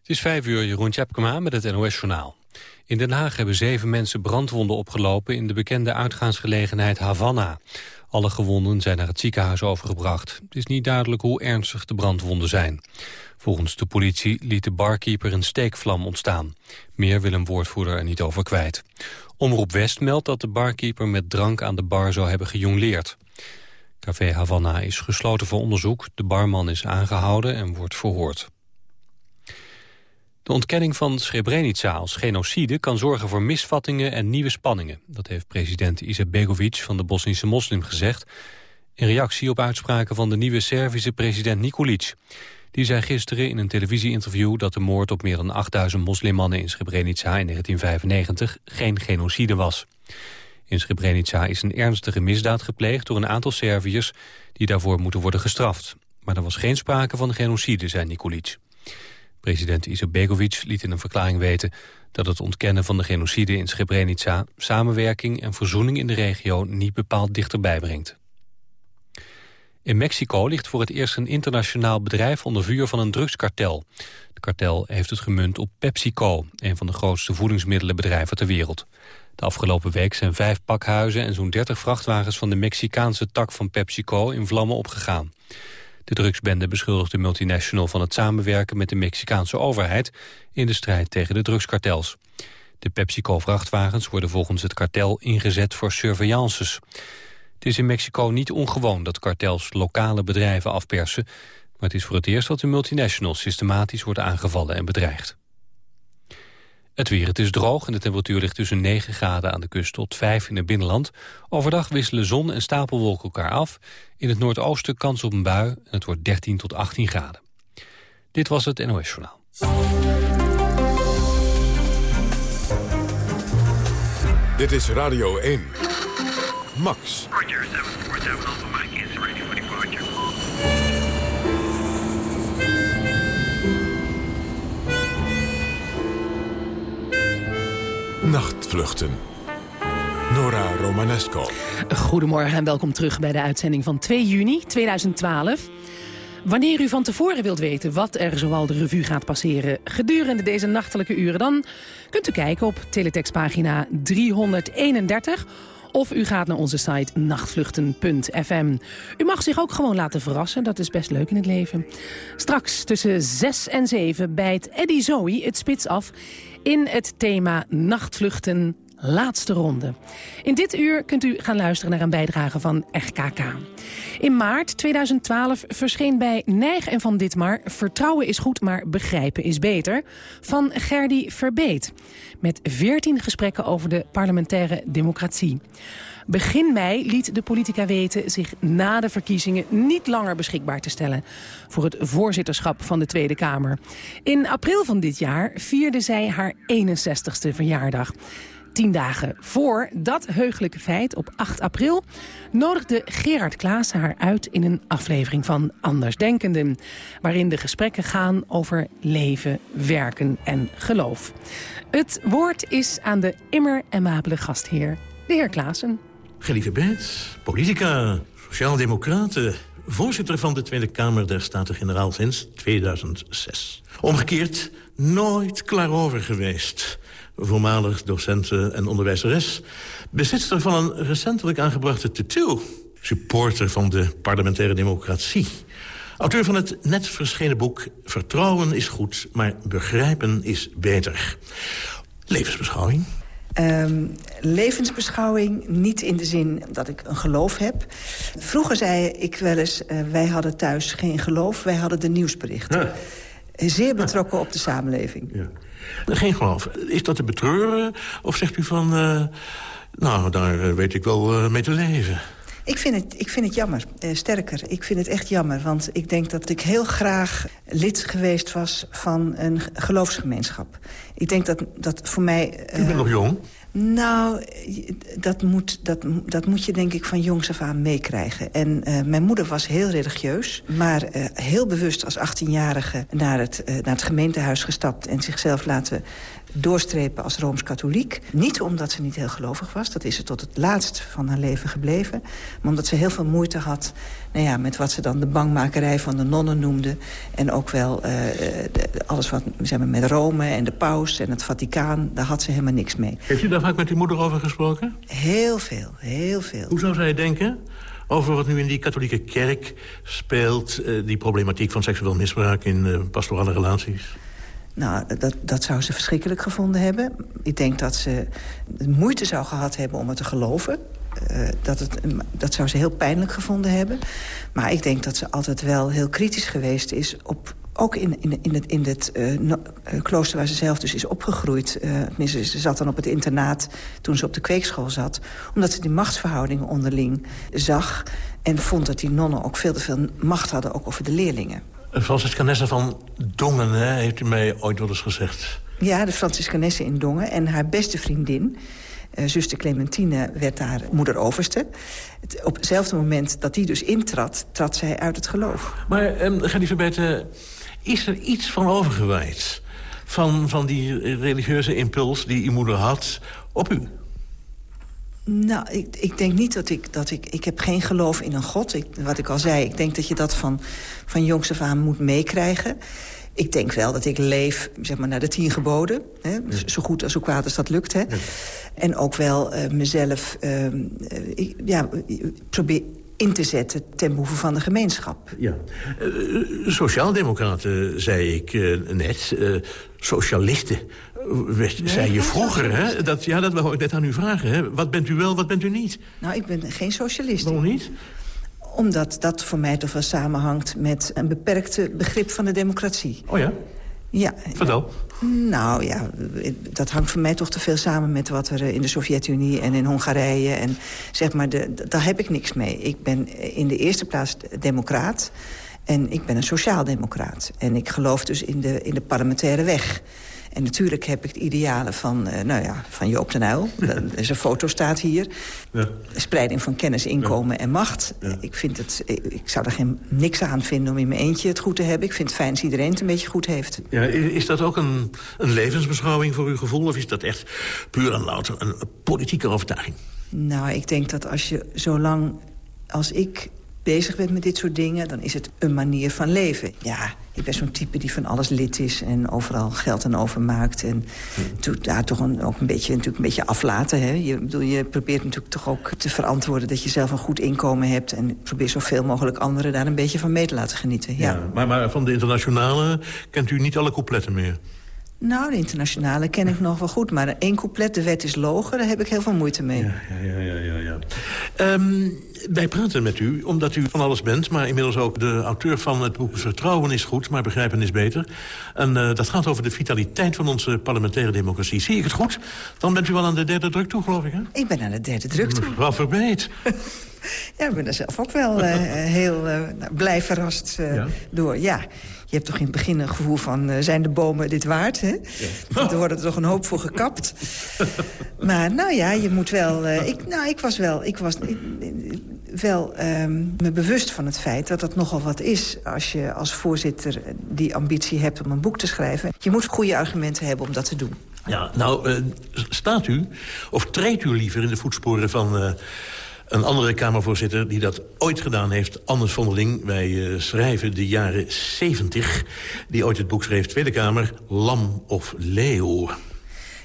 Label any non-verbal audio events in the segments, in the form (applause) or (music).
Het is vijf uur, Jeroen Tjepkema met het NOS-journaal. In Den Haag hebben zeven mensen brandwonden opgelopen... in de bekende uitgaansgelegenheid Havana. Alle gewonden zijn naar het ziekenhuis overgebracht. Het is niet duidelijk hoe ernstig de brandwonden zijn. Volgens de politie liet de barkeeper een steekvlam ontstaan. Meer wil een woordvoerder er niet over kwijt. Omroep West meldt dat de barkeeper met drank aan de bar zou hebben gejongleerd. Café Havana is gesloten voor onderzoek. De barman is aangehouden en wordt verhoord. De ontkenning van Srebrenica als genocide kan zorgen voor misvattingen en nieuwe spanningen. Dat heeft president Izetbegovic van de Bosnische moslim gezegd... in reactie op uitspraken van de nieuwe Servische president Nikolic. Die zei gisteren in een televisieinterview dat de moord op meer dan 8000 moslimmannen in Srebrenica in 1995 geen genocide was. In Srebrenica is een ernstige misdaad gepleegd door een aantal Serviërs die daarvoor moeten worden gestraft. Maar er was geen sprake van genocide, zei Nikolic. President Izetbegovic liet in een verklaring weten dat het ontkennen van de genocide in Srebrenica samenwerking en verzoening in de regio niet bepaald dichterbij brengt. In Mexico ligt voor het eerst een internationaal bedrijf onder vuur van een drugskartel. Het kartel heeft het gemunt op PepsiCo, een van de grootste voedingsmiddelenbedrijven ter wereld. De afgelopen week zijn vijf pakhuizen en zo'n 30 vrachtwagens van de Mexicaanse tak van PepsiCo in vlammen opgegaan. De drugsbende beschuldigt de multinational van het samenwerken met de Mexicaanse overheid in de strijd tegen de drugskartels. De PepsiCo-vrachtwagens worden volgens het kartel ingezet voor surveillances. Het is in Mexico niet ongewoon dat kartels lokale bedrijven afpersen, maar het is voor het eerst dat de multinational systematisch wordt aangevallen en bedreigd. Het weer, het is droog en de temperatuur ligt tussen 9 graden aan de kust tot 5 in het binnenland. Overdag wisselen zon en stapelwolken elkaar af. In het noordoosten kans op een bui en het wordt 13 tot 18 graden. Dit was het NOS Journaal. Dit is Radio 1. Max. Nachtvluchten. Nora Romanesco. Goedemorgen en welkom terug bij de uitzending van 2 juni 2012. Wanneer u van tevoren wilt weten wat er zoal de revue gaat passeren gedurende deze nachtelijke uren... dan kunt u kijken op teletextpagina 331 of u gaat naar onze site nachtvluchten.fm. U mag zich ook gewoon laten verrassen, dat is best leuk in het leven. Straks tussen 6 en 7 bijt Eddie Zoe het spits af in het thema nachtvluchten laatste ronde. In dit uur kunt u gaan luisteren naar een bijdrage van RKK. In maart 2012 verscheen bij Nijg en Van Ditmar... Vertrouwen is goed, maar begrijpen is beter... van Gerdy Verbeet. Met 14 gesprekken over de parlementaire democratie. Begin mei liet de politica weten zich na de verkiezingen niet langer beschikbaar te stellen voor het voorzitterschap van de Tweede Kamer. In april van dit jaar vierde zij haar 61ste verjaardag. Tien dagen voor dat heugelijke feit, op 8 april... nodigde Gerard Klaassen haar uit in een aflevering van Andersdenkenden... waarin de gesprekken gaan over leven, werken en geloof. Het woord is aan de immer amabele gastheer, de heer Klaassen. Gelieve Beet, politica, sociaaldemocraten... voorzitter van de Tweede Kamer der Staten-Generaal sinds 2006. Omgekeerd nooit klaar over geweest voormalig docenten en onderwijzeres... bezitster van een recentelijk aangebrachte tattoo. Supporter van de parlementaire democratie. Auteur van het net verschenen boek Vertrouwen is goed, maar begrijpen is beter. Levensbeschouwing? Um, levensbeschouwing, niet in de zin dat ik een geloof heb. Vroeger zei ik wel eens, uh, wij hadden thuis geen geloof, wij hadden de nieuwsberichten. Zeer betrokken op de samenleving. Ja. Geen geloof. Is dat te betreuren? Of zegt u van... Uh, nou, daar eh, weet ik wel uh, mee te leven. Ik vind het, ik vind het jammer. Uh, sterker, ik vind het echt jammer. Want ik denk dat ik heel graag lid geweest was van een geloofsgemeenschap. Ik denk dat, dat voor mij... Uh, u bent nog jong? Nou, dat moet, dat, dat moet je denk ik van jongs af aan meekrijgen. En uh, mijn moeder was heel religieus, maar uh, heel bewust als 18-jarige naar, het, uh, naar het gemeentehuis gestapt... en zichzelf laten doorstrepen als Rooms-Katholiek. Niet omdat ze niet heel gelovig was, dat is ze tot het laatst van haar leven gebleven. Maar omdat ze heel veel moeite had nou ja, met wat ze dan de bangmakerij van de nonnen noemde. En ook wel uh, alles wat zeg maar, met Rome en de paus en het Vaticaan, daar had ze helemaal niks mee. Heeft u daar vaak met uw moeder over gesproken? Heel veel, heel veel. Hoe zou zij denken? over wat nu in die katholieke kerk speelt... Uh, die problematiek van seksueel misbruik in uh, pastorale relaties? Nou, dat, dat zou ze verschrikkelijk gevonden hebben. Ik denk dat ze moeite zou gehad hebben om het te geloven. Uh, dat, het, dat zou ze heel pijnlijk gevonden hebben. Maar ik denk dat ze altijd wel heel kritisch geweest is... op ook in, in, in het, in het uh, klooster waar ze zelf dus is opgegroeid... Uh, ze zat dan op het internaat toen ze op de kweekschool zat... omdat ze die machtsverhoudingen onderling zag... en vond dat die nonnen ook veel te veel macht hadden... ook over de leerlingen. Franciscanesse van Dongen, hè, heeft u mij ooit wel eens gezegd. Ja, de Franciscanesse in Dongen. En haar beste vriendin, uh, zuster Clementine, werd daar moeder overste. Op hetzelfde moment dat die dus intrad, trad zij uit het geloof. Maar um, ga die verbeteren, is er iets van overgewaaid? Van, van die religieuze impuls die uw moeder had op u? Nou, ik, ik denk niet dat ik... dat ik Ik heb geen geloof in een god. Ik, wat ik al zei, ik denk dat je dat van, van jongs af aan moet meekrijgen. Ik denk wel dat ik leef zeg maar, naar de tien geboden. Hè? Zo goed als zo kwaad als dat lukt. Hè? En ook wel uh, mezelf uh, ik, ja, probeer in te zetten ten behoeve van de gemeenschap. Ja. Uh, Sociaaldemocraten, zei ik net. socialisten Nee, zei je vroeger, hè? Dat, ja, dat wou ik net aan u vragen. Hè? Wat bent u wel, wat bent u niet? Nou, ik ben geen socialist. Waarom niet? Omdat dat voor mij toch wel samenhangt met een beperkte begrip van de democratie. Oh ja? Ja. Vertel. Nou ja, dat hangt voor mij toch te veel samen met wat er in de Sovjet-Unie en in Hongarije. En zeg maar, de, daar heb ik niks mee. Ik ben in de eerste plaats democraat. En ik ben een sociaaldemocraat. En ik geloof dus in de, in de parlementaire weg. En natuurlijk heb ik het idealen van, uh, nou ja, van Joop den Uyl. (laughs) Zijn foto staat hier. Ja. Spreiding van kennis, inkomen en macht. Ja. Ik, vind het, ik zou er geen, niks aan vinden om in mijn eentje het goed te hebben. Ik vind het fijn als iedereen het een beetje goed heeft. Ja, is dat ook een, een levensbeschouwing voor uw gevoel? Of is dat echt puur en louter een politieke overtuiging? Nou, ik denk dat als je zo lang als ik bezig bent met dit soort dingen... dan is het een manier van leven. Ja, ik ben zo'n type die van alles lid is en overal geld aan overmaakt. En hmm. ja, toch een, ook een beetje, natuurlijk een beetje aflaten. Hè? Je, bedoel, je probeert natuurlijk toch ook te verantwoorden... dat je zelf een goed inkomen hebt... en probeer zoveel mogelijk anderen daar een beetje van mee te laten genieten. Ja. ja maar, maar van de internationale kent u niet alle coupletten meer? Nou, de internationale ken ik nog wel goed. Maar één couplet, de wet is logen, daar heb ik heel veel moeite mee. Ja, ja, ja, ja. ja. Um, wij praten met u omdat u van alles bent... maar inmiddels ook de auteur van het boek Vertrouwen is goed... maar begrijpen is beter. En uh, dat gaat over de vitaliteit van onze parlementaire democratie. Zie ik het goed? Dan bent u wel aan de derde druk toe, geloof ik, hè? Ik ben aan de derde druk toe. Mevrouw Verbeet. (laughs) ja, ik ben er zelf ook wel uh, heel uh, blij verrast ja? door. Ja, je hebt toch in het begin een gevoel van... Uh, zijn de bomen dit waard, hè? Ja. Er wordt er toch een hoop voor gekapt. (laughs) maar nou ja, je moet wel... Uh, ik, nou, ik was wel, ik was, ik, wel um, me bewust van het feit dat dat nogal wat is... als je als voorzitter die ambitie hebt om een boek te schrijven. Je moet goede argumenten hebben om dat te doen. Ja, nou, uh, staat u, of treedt u liever in de voetsporen van een andere Kamervoorzitter die dat ooit gedaan heeft, Anders Vondeling. Wij uh, schrijven de jaren 70, die ooit het boek schreef, Tweede Kamer, Lam of Leeuw.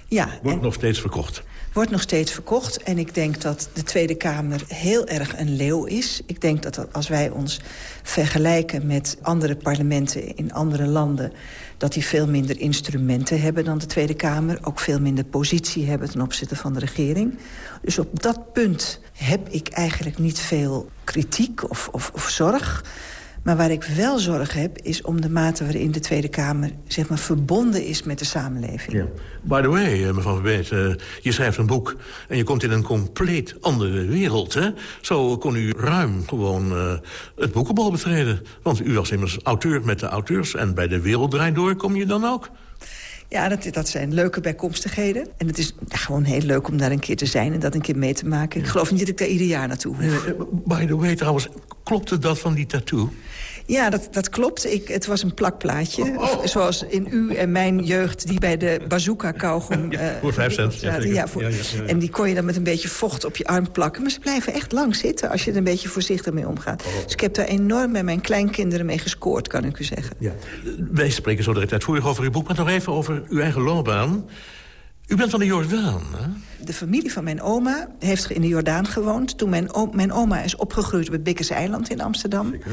Ja. Wordt nog steeds verkocht. Wordt nog steeds verkocht. En ik denk dat de Tweede Kamer heel erg een leeuw is. Ik denk dat als wij ons vergelijken met andere parlementen in andere landen dat die veel minder instrumenten hebben dan de Tweede Kamer. Ook veel minder positie hebben ten opzichte van de regering. Dus op dat punt heb ik eigenlijk niet veel kritiek of, of, of zorg. Maar waar ik wel zorg heb, is om de mate waarin de Tweede Kamer zeg maar, verbonden is met de samenleving. Ja. By the way, eh, mevrouw Verbeet, uh, je schrijft een boek en je komt in een compleet andere wereld. Hè? Zo kon u ruim gewoon uh, het boekenbal betreden. Want u was immers auteur met de auteurs en bij de Wereld Draait Door kom je dan ook. Ja, dat, dat zijn leuke bijkomstigheden. En het is ja, gewoon heel leuk om daar een keer te zijn en dat een keer mee te maken. Ik geloof niet dat ik daar ieder jaar naartoe hoef. by the way, trouwens, klopte dat van die tattoo? Ja, dat, dat klopt. Ik, het was een plakplaatje. Oh. Zoals in u en mijn jeugd die bij de bazooka kauwgom... (laughs) Ja, voor vijf cent. Ja, ja, voor, en die kon je dan met een beetje vocht op je arm plakken. Maar ze blijven echt lang zitten als je er een beetje voorzichtig mee omgaat. Oh. Dus ik heb daar enorm met mijn kleinkinderen mee gescoord, kan ik u zeggen. Ja. Wij spreken zo direct uitvoerig over uw boek, maar nog even over uw eigen loopbaan. U bent van de Jordaan, hè? De familie van mijn oma heeft in de Jordaan gewoond. Toen mijn, mijn oma is opgegroeid op het Bikkers Eiland in Amsterdam. Zeker.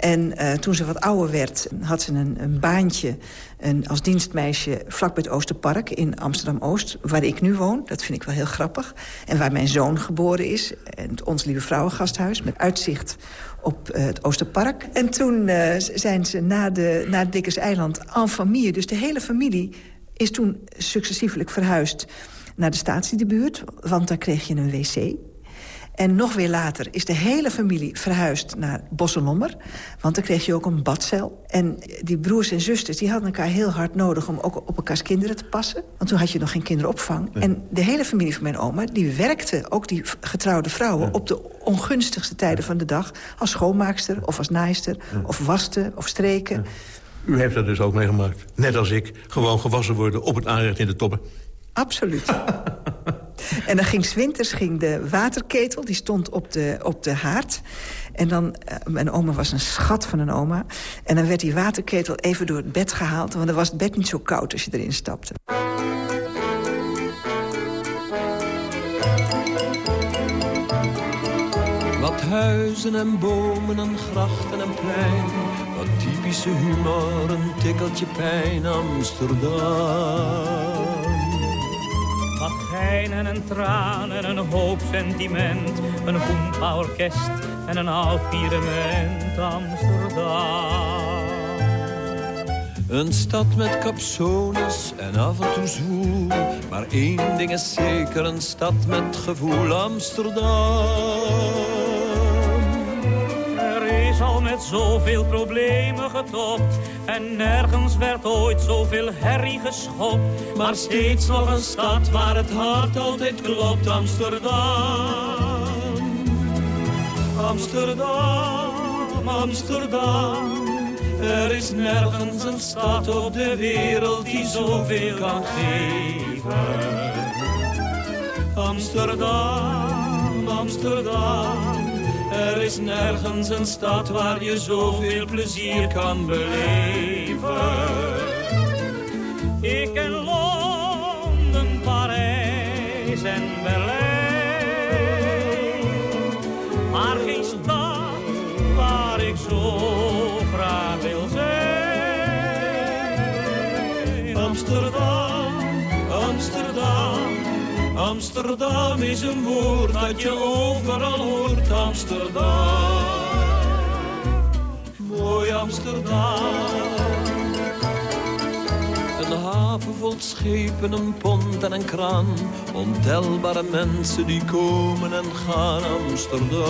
En uh, toen ze wat ouder werd, had ze een, een baantje een, als dienstmeisje vlak bij het Oosterpark in Amsterdam-Oost... waar ik nu woon, dat vind ik wel heel grappig. En waar mijn zoon geboren is, het Ons Lieve Vrouwengasthuis... met uitzicht op uh, het Oosterpark. En toen uh, zijn ze na, de, na het Dikkers Eiland en familie... dus de hele familie is toen successievelijk verhuisd naar de statiedebuurt... want daar kreeg je een wc... En nog weer later is de hele familie verhuisd naar Bosselommer. Want dan kreeg je ook een badcel. En die broers en zusters die hadden elkaar heel hard nodig... om ook op elkaars kinderen te passen. Want toen had je nog geen kinderopvang. En de hele familie van mijn oma, die werkte, ook die getrouwde vrouwen... op de ongunstigste tijden van de dag... als schoonmaakster of als naaister, of wasten of streken. U heeft dat dus ook meegemaakt. Net als ik. Gewoon gewassen worden op het aanrecht in de toppen. Absoluut. (laughs) en dan ging winters ging de waterketel, die stond op de, op de haard. En dan, uh, mijn oma was een schat van een oma. En dan werd die waterketel even door het bed gehaald... want dan was het bed niet zo koud als je erin stapte. Wat huizen en bomen en grachten en plein. Wat typische humor, een tikkeltje pijn Amsterdam. Gein en een traan en een hoop sentiment. Een hoempa-orkest en een oud pirement Amsterdam. Een stad met capsones en af en toe zwoel. Maar één ding is zeker, een stad met gevoel Amsterdam al met zoveel problemen getopt. En nergens werd ooit zoveel herrie geschopt. Maar steeds nog een stad waar het hart altijd klopt. Amsterdam. Amsterdam, Amsterdam. Er is nergens een stad op de wereld die zoveel kan geven. Amsterdam, Amsterdam. Er is nergens een stad waar je zoveel plezier kan beleven. Ik ken Amsterdam is een woord dat je overal hoort. Amsterdam, mooi Amsterdam. Een haven vol schepen, een pont en een kraan. Ontelbare mensen die komen en gaan Amsterdam.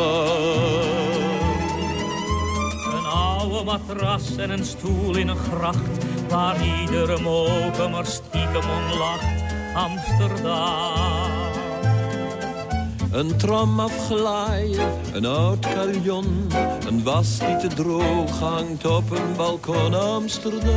Een oude matras en een stoel in een gracht. Waar iedere moker maar stiekem om lacht. Amsterdam. Een tram afglaaien, een oud carillon, een was die te droog hangt op een balkon Amsterdam.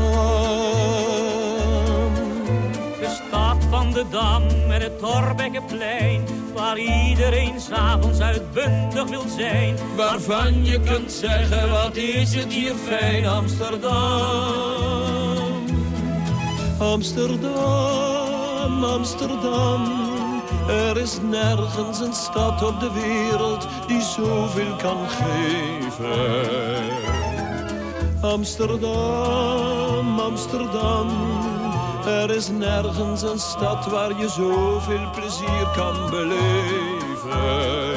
De stad van de Dam en het Torbekkenplein, waar iedereen s'avonds uitbundig wil zijn. Waarvan je kunt zeggen, wat is het hier fijn, Amsterdam. Amsterdam, Amsterdam. Er is nergens een stad op de wereld die zoveel kan geven. Amsterdam, Amsterdam. Er is nergens een stad waar je zoveel plezier kan beleven.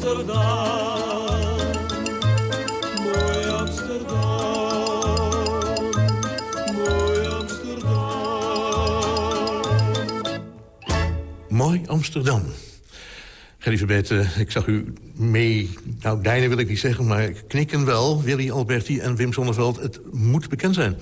Amsterdam, mooi Amsterdam, mooi Amsterdam. Mooi Amsterdam. Gerrie ik zag u mee... Nou, deinen wil ik niet zeggen, maar knikken wel. Willy Alberti en Wim Sonneveld, het moet bekend zijn.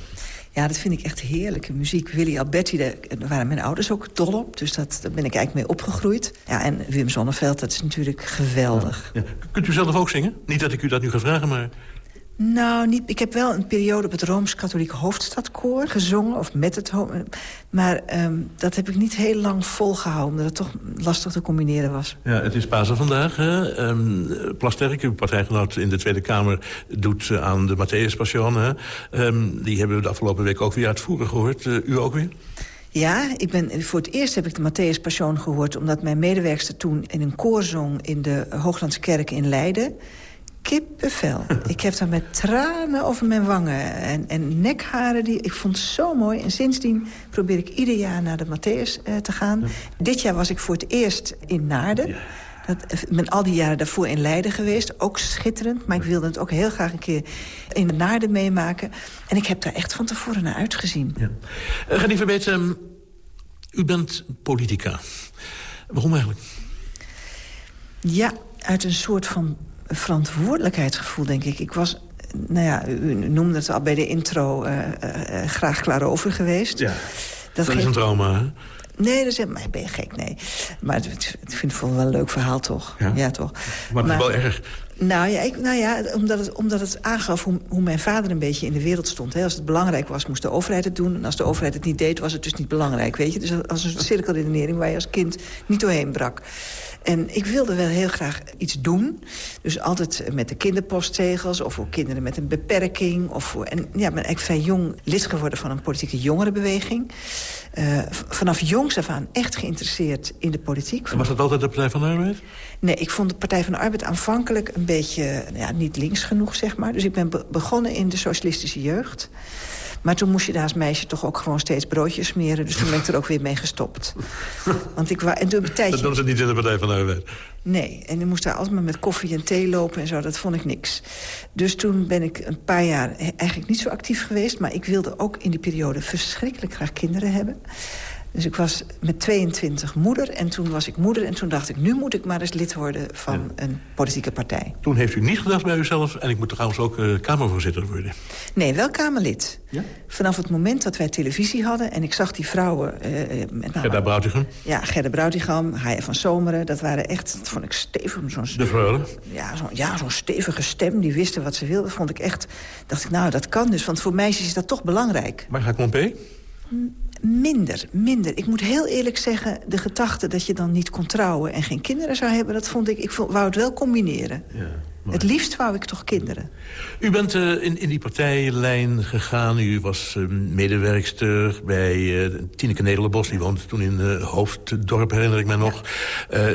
Ja, dat vind ik echt heerlijke muziek. Willy Alberti, daar waren mijn ouders ook dol op. Dus dat, daar ben ik eigenlijk mee opgegroeid. Ja, en Wim Sonneveld, dat is natuurlijk geweldig. Kunt u zelf ook zingen? Niet dat ik u dat nu ga vragen, maar... Nou, niet, ik heb wel een periode op het Rooms-Katholiek Hoofdstadkoor gezongen. Of met het Maar um, dat heb ik niet heel lang volgehouden. Omdat het toch lastig te combineren was. Ja, het is Pasen vandaag. Hè? Um, Plasterk, uw partijgenoot in de Tweede Kamer... doet uh, aan de Matthäus Passion. Um, die hebben we de afgelopen week ook weer uitvoerig gehoord. Uh, u ook weer? Ja, ik ben, voor het eerst heb ik de Matthäus Passion gehoord... omdat mijn medewerkster toen in een koor zong... in de Hooglandse Kerk in Leiden kippenvel. ik heb daar met tranen over mijn wangen en, en nekharen. Die, ik vond het zo mooi. En sindsdien probeer ik ieder jaar naar de Matthäus uh, te gaan. Dit jaar was ik voor het eerst in Naarden. Dat, ik ben al die jaren daarvoor in Leiden geweest. Ook schitterend. Maar ik wilde het ook heel graag een keer in de Naarden meemaken. En ik heb daar echt van tevoren naar uitgezien. Ja. Uh, Ganie Verbeet, u bent politica. Waarom eigenlijk? Ja, uit een soort van verantwoordelijkheidsgevoel, denk ik. Ik was, nou ja, u noemde het al bij de intro, uh, uh, graag klaar over geweest. Ja, dat, dat is een trauma, hè? Nee, dat is, maar ben je gek, nee. Maar ik vind het wel een leuk verhaal, toch? Ja, ja toch. Maar het is wel erg. Nou ja, ik, nou ja omdat, het, omdat het aangaf hoe, hoe mijn vader een beetje in de wereld stond. Als het belangrijk was, moest de overheid het doen. En als de overheid het niet deed, was het dus niet belangrijk, weet je. Dus als een cirkelredenering waar je als kind niet doorheen brak. En ik wilde wel heel graag iets doen. Dus altijd met de kinderpostzegels of voor kinderen met een beperking. Of voor, en ja, ik ben eigenlijk vrij jong lid geworden van een politieke jongerenbeweging. Uh, vanaf jongs af aan echt geïnteresseerd in de politiek. En was dat altijd de Partij van de Arbeid? Nee, ik vond de Partij van de Arbeid aanvankelijk een beetje ja, niet links genoeg, zeg maar. Dus ik ben begonnen in de socialistische jeugd. Maar toen moest je daar als meisje toch ook gewoon steeds broodjes smeren. Dus toen ben ik er ook weer mee gestopt. (laughs) Want ik en toen een tijdje... Dat doen ze niet in de Partij van de Arbeid. Nee, en ik moest daar altijd maar met koffie en thee lopen en zo. Dat vond ik niks. Dus toen ben ik een paar jaar eigenlijk niet zo actief geweest. Maar ik wilde ook in die periode verschrikkelijk graag kinderen hebben. Dus ik was met 22 moeder en toen was ik moeder... en toen dacht ik, nu moet ik maar eens lid worden van een politieke partij. Toen heeft u niet gedacht bij uzelf... en ik moet trouwens ook uh, Kamervoorzitter worden? Nee, wel Kamerlid. Ja? Vanaf het moment dat wij televisie hadden... en ik zag die vrouwen... Uh, met Gerda Broutigam? Ja, Gerda Broutigam, Haya van Zomeren. Dat waren echt, dat vond ik stevig. Zo'n, de vrouwen? Ja, zo'n ja, zo'n stevige stem, die wisten wat ze wilden. vond ik echt, dacht ik, nou, dat kan dus. Want voor meisjes is dat toch belangrijk. Maar ga Klompé? Minder, minder. Ik moet heel eerlijk zeggen, de gedachte dat je dan niet kon trouwen... en geen kinderen zou hebben, dat vond ik... Ik wou het wel combineren. Ja. Het liefst wou ik toch kinderen. U bent uh, in, in die partijlijn gegaan. U was uh, medewerkster bij uh, Tineke Nederlenbos. Die woonde toen in Hoofddorp, herinner ik me nog.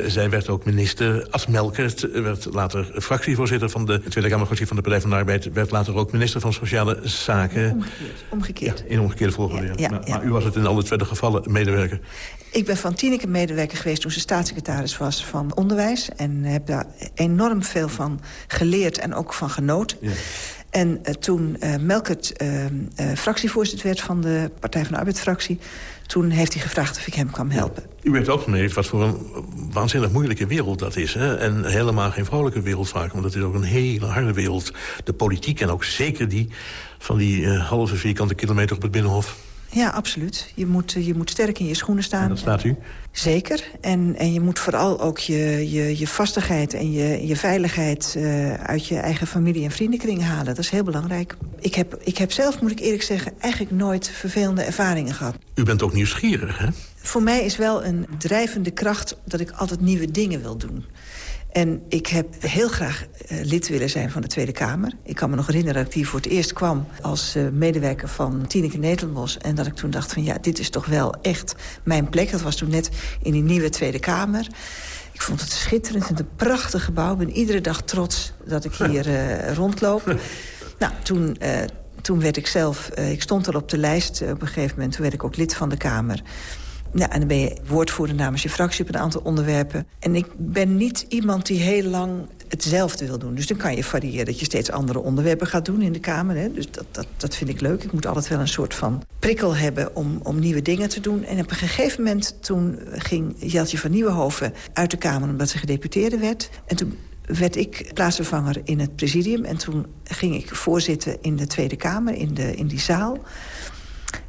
zij werd ook minister. As Melkert werd later fractievoorzitter van de Tweede Kamerfractie van de Partij van de Arbeid. Werd later ook minister van Sociale Zaken. Omgekeerd. omgekeerd. Ja, in omgekeerde volgorde. Ja, ja, maar, maar, u was het in alle tweede gevallen medewerker. Ik ben van Tineke medewerker geweest toen ze staatssecretaris was van Onderwijs. En heb daar enorm veel van geleerd en ook van genoten. Ja. En uh, toen uh, Melkert uh, fractievoorzitter werd van de Partij van de Arbeid-fractie... toen heeft hij gevraagd of ik hem kwam helpen. U weet ook mee wat voor een waanzinnig moeilijke wereld dat is. Hè? En helemaal geen vrolijke wereld vaak, want het is ook een hele harde wereld. De politiek en ook zeker die van die halve vierkante kilometer op het Binnenhof. Ja, absoluut. Je moet, je moet sterk in je schoenen staan. En dat staat u? Zeker. En, en je moet vooral ook je, je, je vastigheid en je, je veiligheid... Uh, uit je eigen familie- en vriendenkring halen. Dat is heel belangrijk. Ik heb, ik heb zelf, moet ik eerlijk zeggen... eigenlijk nooit vervelende ervaringen gehad. U bent ook nieuwsgierig, hè? Voor mij is wel een drijvende kracht dat ik altijd nieuwe dingen wil doen. En ik heb heel graag uh, lid willen zijn van de Tweede Kamer. Ik kan me nog herinneren dat ik hier voor het eerst kwam... als uh, medewerker van Tineke Netelbos. En dat ik toen dacht van ja, dit is toch wel echt mijn plek. Dat was toen net in die nieuwe Tweede Kamer. Ik vond het schitterend. Het een prachtig gebouw. Ik ben iedere dag trots dat ik hier uh, rondloop. nou, toen... toen werd ik zelf, ik stond er op de lijst op een gegeven moment. Toen werd ik ook lid van de Kamer. Ja, en dan ben je woordvoerder namens je fractie op een aantal onderwerpen. En ik ben niet iemand die heel lang hetzelfde wil doen. Dus dan kan je variëren dat je steeds andere onderwerpen gaat doen in de Kamer. Hè. Dus dat, dat, dat vind ik leuk. Ik moet altijd wel een soort van prikkel hebben om, om nieuwe dingen te doen. En op een gegeven moment toen ging Jeltje van Nieuwenhoven uit de Kamer... omdat ze gedeputeerde werd. En toen werd ik plaatsvervanger in het presidium. En toen ging ik voorzitten in de Tweede Kamer, in, de, in die zaal.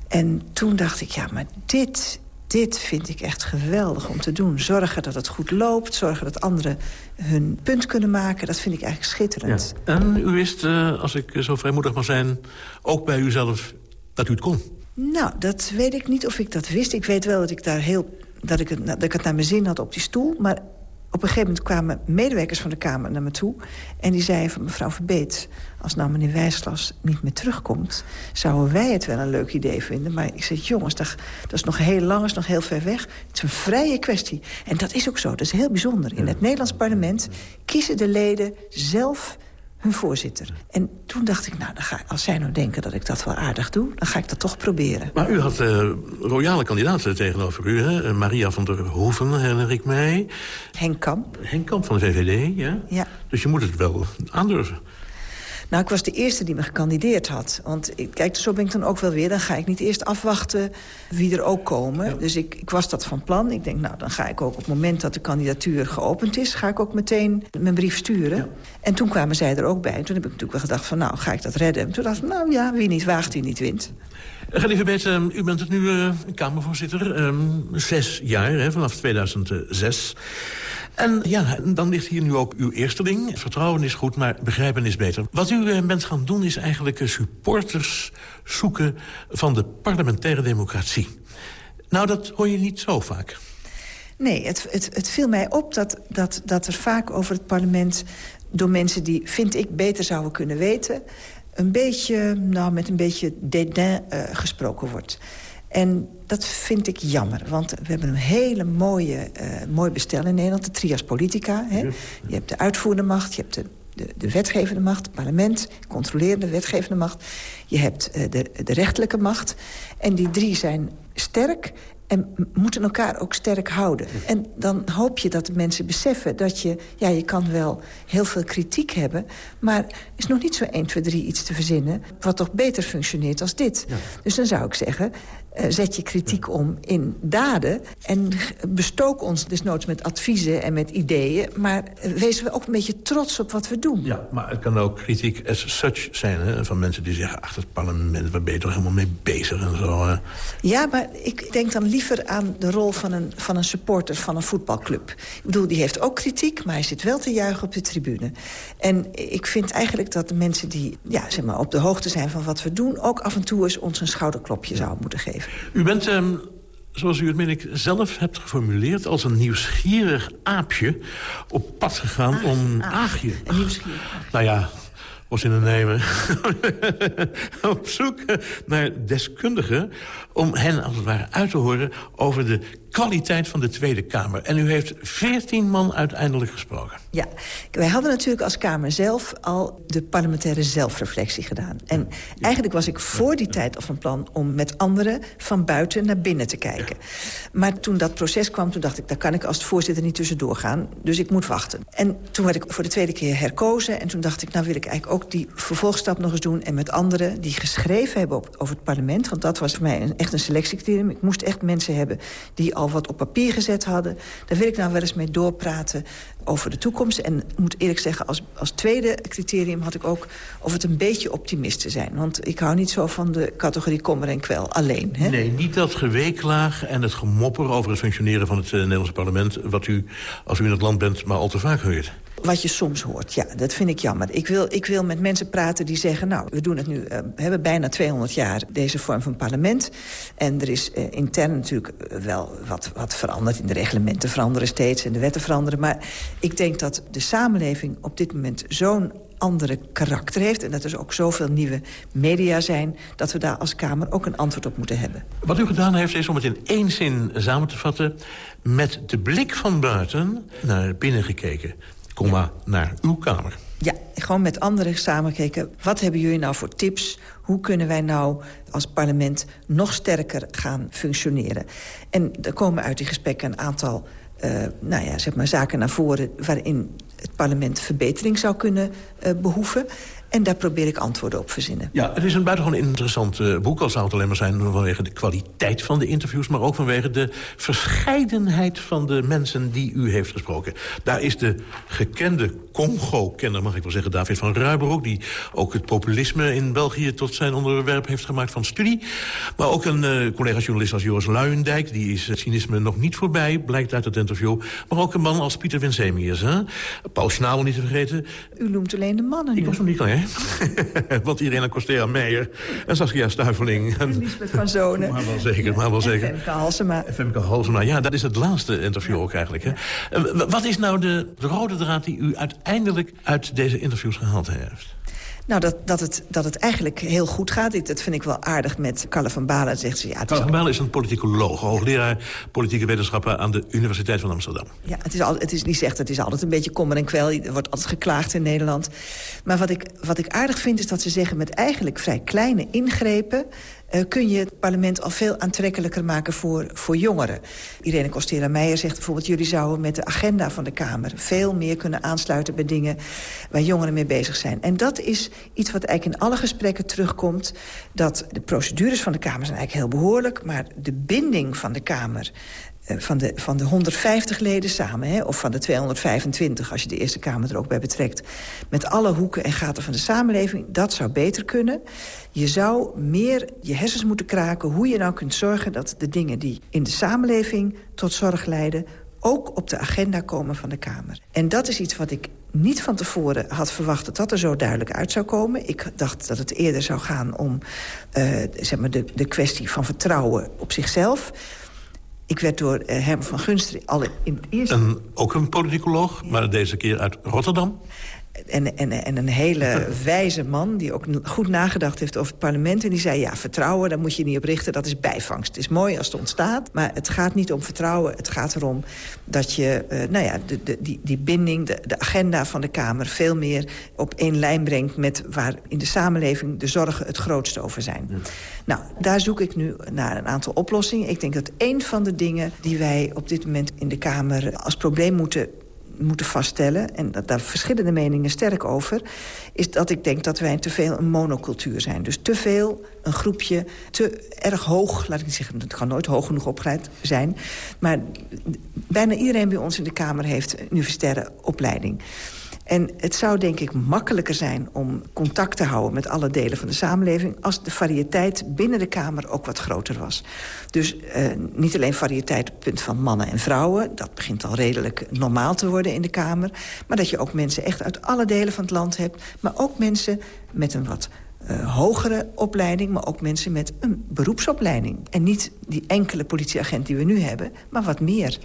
En toen dacht ik, ja, maar dit, dit vind ik echt geweldig om te doen. Zorgen dat het goed loopt, zorgen dat anderen hun punt kunnen maken. Dat vind ik eigenlijk schitterend. Ja. En u wist, uh, als ik zo vrijmoedig mag zijn, ook bij uzelf dat u het kon? Nou, dat weet ik niet of ik dat wist. Ik weet wel dat ik daar heel dat ik, het, dat ik het naar mijn zin had op die stoel. Maar op een gegeven moment kwamen medewerkers van de Kamer naar me toe... en die zeiden van mevrouw Verbeet... als nou meneer Wijslas niet meer terugkomt... zouden wij het wel een leuk idee vinden. Maar ik zeg, jongens, dat, dat is nog heel lang, is nog heel ver weg. Het is een vrije kwestie. En dat is ook zo, dat is heel bijzonder. In het Nederlands parlement kiezen de leden zelf hun voorzitter. En toen dacht ik, nou, dan ga, als zij nou denken dat ik dat wel aardig doe... dan ga ik dat toch proberen. Maar u had uh, royale kandidaten tegenover u, hè? Maria van der Hoeven, herinner ik mij. Henk Kamp. Henk Kamp van de VVD, ja? Ja. Dus je moet het wel aandurven. Nou, ik was de eerste die me gekandideerd had. Want kijk, zo ben ik dan ook wel weer. Dan ga ik niet eerst afwachten wie er ook komen. Dus ik, ik was dat van plan. Ik denk, nou, dan ga ik ook op het moment dat de kandidatuur geopend is... ga ik ook meteen mijn brief sturen. En toen kwamen zij er ook bij. En toen heb ik natuurlijk wel gedacht van, nou, ga ik dat redden? En toen dacht ik, nou ja, wie niet waagt, die niet wint. Elisabeth, uh, u bent het nu uh, Kamervoorzitter. Uh, zes jaar, hè, vanaf 2006. En ja, dan ligt hier nu ook uw eerste ding. Vertrouwen is goed, maar begrijpen is beter. Wat u uh, bent gaan doen is eigenlijk supporters zoeken van de parlementaire democratie. Nou, dat hoor je niet zo vaak. Nee, het, het, het viel mij op dat, dat, dat er vaak over het parlement... door mensen die, vind ik, beter zouden kunnen weten... een beetje, nou, met een beetje dédain uh, gesproken wordt. En dat vind ik jammer, want we hebben een hele mooie, uh, mooi bestel in Nederland. De trias politica. Hè? Je hebt de uitvoerende macht, je hebt de, de, de wetgevende macht, het parlement, controlerende wetgevende macht. Je hebt uh, de, de rechtelijke macht. En die drie zijn sterk en moeten elkaar ook sterk houden. En dan hoop je dat de mensen beseffen dat je... ja, je kan wel heel veel kritiek hebben... maar is nog niet zo 1, 2, 3 iets te verzinnen... wat toch beter functioneert als dit. Ja. Dus dan zou ik zeggen, zet je kritiek om in daden... en bestook ons desnoods met adviezen en met ideeën... maar wezen we ook een beetje trots op wat we doen. Ja, maar het kan ook kritiek as such zijn... Hè, van mensen die zeggen, ach, het parlement, waar ben je toch helemaal mee bezig en zo. Hè? Ja, maar ik denk dan liever aan de rol van een, van een supporter van een voetbalclub. Ik bedoel, die heeft ook kritiek, maar hij zit wel te juichen op de tribune. En ik vind eigenlijk dat de mensen die ja, zeg maar, op de hoogte zijn van wat we doen... ook af en toe eens ons een schouderklopje zouden moeten geven. U bent, um, zoals u het meen ik zelf hebt geformuleerd... als een nieuwsgierig aapje op pad gegaan Ah, om... aapje. Aagje. Een nieuwsgierig. Nou ja, was in de nemen. (laughs) op zoek naar deskundigen... om hen als het ware uit te horen over de kwaliteit van de Tweede Kamer. En u heeft veertien man uiteindelijk gesproken. Ja, wij hadden natuurlijk als Kamer zelf al de parlementaire zelfreflectie gedaan. En eigenlijk was ik voor die tijd al van plan om met anderen van buiten naar binnen te kijken. Maar toen dat proces kwam, toen dacht ik, daar kan ik als voorzitter niet tussendoor gaan. Dus ik moet wachten. En toen werd ik voor de tweede keer herkozen. En toen dacht ik, nou wil ik eigenlijk ook die vervolgstap nog eens doen. En met anderen die geschreven hebben op, over het parlement. Want dat was voor mij een, echt een selectiecriterium. Ik moest echt mensen hebben die al wat op papier gezet hadden. Daar wil ik nou wel eens mee doorpraten over de toekomst. En ik moet eerlijk zeggen, als, als tweede criterium had ik ook... of het een beetje optimisten zijn. Want ik hou niet zo van de categorie kommer en kwel alleen. Hè? Nee, niet dat geweeklaag en het gemopper over het functioneren van het uh, Nederlandse parlement... wat u, als u in het land bent, maar al te vaak hoort. Wat je soms hoort, ja, dat vind ik jammer. Ik wil, ik wil met mensen praten die zeggen... nou, we doen het nu, uh, we hebben bijna 200 jaar deze vorm van parlement. En er is uh, intern natuurlijk wel wat, wat veranderd. In de reglementen veranderen steeds en de wetten veranderen. Maar ik denk dat de samenleving op dit moment zo'n andere karakter heeft... en dat er ook zoveel nieuwe media zijn... dat we daar als Kamer ook een antwoord op moeten hebben. Wat u gedaan heeft is om het in één zin samen te vatten... met de blik van buiten naar binnen gekeken. Komma, naar uw Kamer. Ja, gewoon met anderen samenkijken. Wat hebben jullie nou voor tips? Hoe kunnen wij nou als parlement nog sterker gaan functioneren? En er komen uit die gesprekken een aantal uh, nou ja, zeg maar zaken naar voren... waarin het parlement verbetering zou kunnen uh, behoeven. En daar probeer ik antwoorden op verzinnen. Ja, het is een buitengewoon interessant uh, boek. Al zou het alleen maar zijn vanwege de kwaliteit van de interviews... maar ook vanwege de verscheidenheid van de mensen die u heeft gesproken. Daar is de gekende Congo-kenner, mag ik wel zeggen, David van Ruiberoek... die ook het populisme in België tot zijn onderwerp heeft gemaakt van studie. Maar ook een uh, collega-journalist als Joris Luijendijk... die is het cynisme nog niet voorbij, blijkt uit het interview. Maar ook een man als Pieter Winsemius, hè? Paul Schnabel niet te vergeten. U noemt alleen de mannen Ik was nog niet klaar, Want Irene Costera Meijer en Saskia Stuiveling. En Lisbeth van Zonen. Maar wel zeker, maar wel zeker. Femke Halsema. Femke Halsema, ja, dat is het laatste interview ook eigenlijk. Hè? Wat is nou de, de rode draad die u uiteindelijk uit deze interviews gehaald heeft? Nou, dat, dat, het, dat het eigenlijk heel goed gaat. Ik, dat vind ik wel aardig met Kalle van Balen. Zegt ze, ja, Kalle van Balen is een politicoloog, hoogleraar politieke wetenschappen aan de Universiteit van Amsterdam. Ja, het is, al, het is niet zegt, het is altijd een beetje kommer en kwel. Er wordt altijd geklaagd in Nederland. Maar wat ik, wat ik aardig vind is dat ze zeggen met eigenlijk vrij kleine ingrepen uh, kun je het parlement al veel aantrekkelijker maken voor, voor jongeren. Irene Kostera-Meijer zegt bijvoorbeeld... jullie zouden met de agenda van de Kamer veel meer kunnen aansluiten... bij dingen waar jongeren mee bezig zijn. En dat is iets wat eigenlijk in alle gesprekken terugkomt... dat de procedures van de Kamer zijn eigenlijk heel behoorlijk... maar de binding van de Kamer eh, van de, van de 150 leden samen, hè, of van de 225... als je de Eerste Kamer er ook bij betrekt... met alle hoeken en gaten van de samenleving, dat zou beter kunnen. Je zou meer je hersens moeten kraken... hoe je nou kunt zorgen dat de dingen die in de samenleving tot zorg leiden... ook op de agenda komen van de Kamer. En dat is iets wat ik niet van tevoren had verwacht dat dat er zo duidelijk uit zou komen. Ik dacht dat het eerder zou gaan om uh, zeg maar de, de kwestie van vertrouwen op zichzelf... Ik werd door uh, Herman van Gunster al in het eerste... Een, ook een politicoloog, maar deze keer uit Rotterdam en, en, en een hele (laughs) wijze man die ook goed nagedacht heeft over het parlement. En die zei, ja, vertrouwen, daar moet je niet op richten, dat is bijvangst. Het is mooi als het ontstaat, maar het gaat niet om vertrouwen. Het gaat erom dat je uh, nou ja, de, de, die, die binding, de, de agenda van de Kamer... veel meer op één lijn brengt met waar in de samenleving de zorgen het grootste over zijn. Nou, daar zoek ik nu naar een aantal oplossingen. Ik denk dat een van de dingen die wij op dit moment in de Kamer als probleem moeten moeten vaststellen... en dat, daar verschillende meningen sterk over... is dat ik denk dat wij te veel een monocultuur zijn. Dus te veel een groepje, te erg hoog... laat ik niet zeggen, het kan nooit hoog genoeg opgeleid zijn... maar bijna iedereen bij ons in de Kamer heeft universitaire opleiding. En het zou denk ik makkelijker zijn om contact te houden... met alle delen van de samenleving... als de variëteit binnen de Kamer ook wat groter was. Dus uh, niet alleen variëteit op het punt van mannen en vrouwen... dat begint al redelijk normaal te worden in de Kamer... maar dat je ook mensen echt uit alle delen van het land hebt... maar ook mensen met een wat uh, hogere opleiding... maar ook mensen met een beroepsopleiding. En niet die enkele politieagent die we nu hebben, maar wat meer.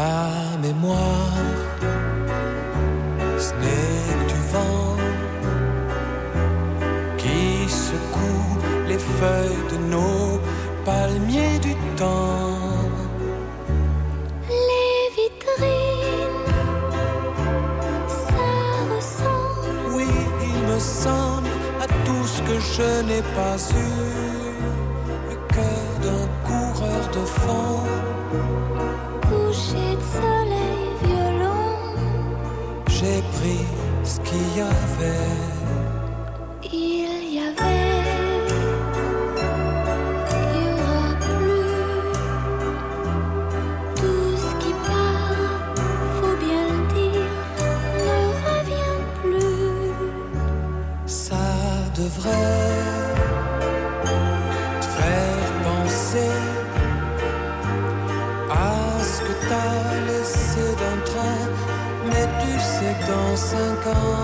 La mémoire, ce n'est que du vent qui secoue les feuilles de nos palmiers du temps. Les vitrines, ça ressemble. Oui, il me semble à tout ce que je n'ai pas eu. go.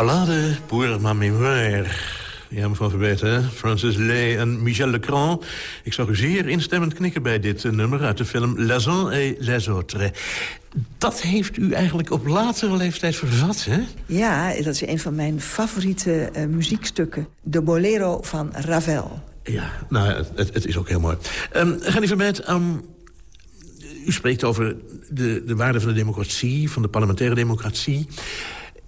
Ballade pour ma mémoire. Ja, mevrouw Verbeten, Francis Lay en Michel Legrand. Ik zag u zeer instemmend knikken bij dit eh, nummer uit de film Les uns et les autres. Dat heeft u eigenlijk op latere leeftijd vervat, hè? Ja, dat is een van mijn favoriete uh, muziekstukken. De Bolero van Ravel. Ja, nou, het, het is ook heel mooi. Um, Gani Verbet, um, u spreekt over de, de waarde van de democratie, van de parlementaire democratie...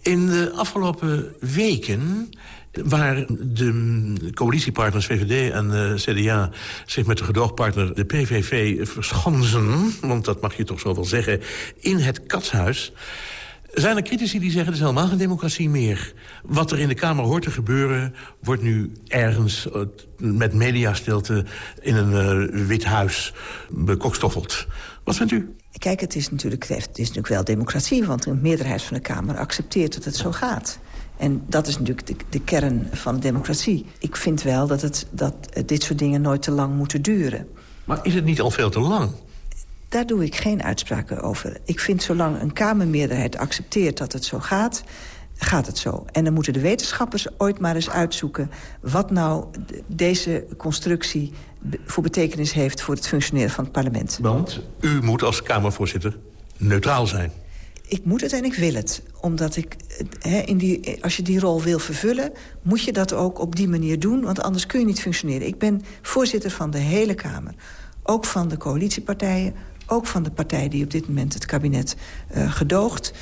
In de afgelopen weken waar de coalitiepartners VVD en uh, CDA zich met de gedoogpartner de PVV verschansen... want dat mag je toch zo wel zeggen, in het katshuis... zijn er critici die zeggen, het is helemaal geen democratie meer. Wat er in de Kamer hoort te gebeuren... wordt nu ergens uh, met mediastilte in een uh, wit huis bekokstoffeld. Wat vindt u? Kijk, het is, natuurlijk, het is natuurlijk wel democratie... want een meerderheid van de Kamer accepteert dat het zo gaat. En dat is natuurlijk de, de kern van de democratie. Ik vind wel dat, het, dat dit soort dingen nooit te lang moeten duren. Maar is het niet al veel te lang? Daar doe ik geen uitspraken over. Ik vind zolang een Kamermeerderheid accepteert dat het zo gaat gaat het zo. En dan moeten de wetenschappers ooit maar eens uitzoeken... wat nou deze constructie voor betekenis heeft... voor het functioneren van het parlement. Want u moet als Kamervoorzitter neutraal zijn. Ik moet het en ik wil het. Omdat ik, in die, als je die rol wil vervullen... moet je dat ook op die manier doen, want anders kun je niet functioneren. Ik ben voorzitter van de hele Kamer. Ook van de coalitiepartijen, ook van de partij die op dit moment het kabinet uh, gedoogt.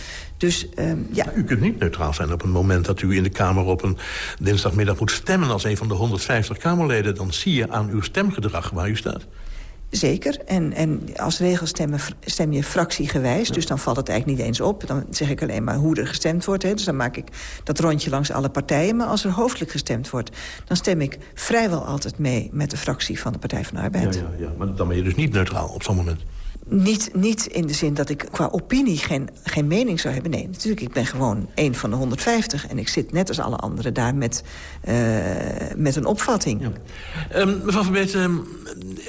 Dus, um, ja. U kunt niet neutraal zijn op een moment dat u in de Kamer op een dinsdagmiddag moet stemmen... als een van de 150 Kamerleden. Dan zie je aan uw stemgedrag waar u staat. Zeker. En, en als regel stemmen, stem je fractiegewijs. Dus dan valt het eigenlijk niet eens op. Dan zeg ik alleen maar hoe er gestemd wordt. Hè. Dus dan maak ik dat rondje langs alle partijen. Maar als er hoofdelijk gestemd wordt... dan stem ik vrijwel altijd mee met de fractie van de Partij van de Arbeid. Ja, ja, ja. maar dan ben je dus niet neutraal op zo'n moment. Niet, niet in de zin dat ik qua opinie geen, geen mening zou hebben. Nee, natuurlijk, ik ben gewoon een van de 150. En ik zit net als alle anderen daar met, uh, met een opvatting. Um, mevrouw Verbeet, um,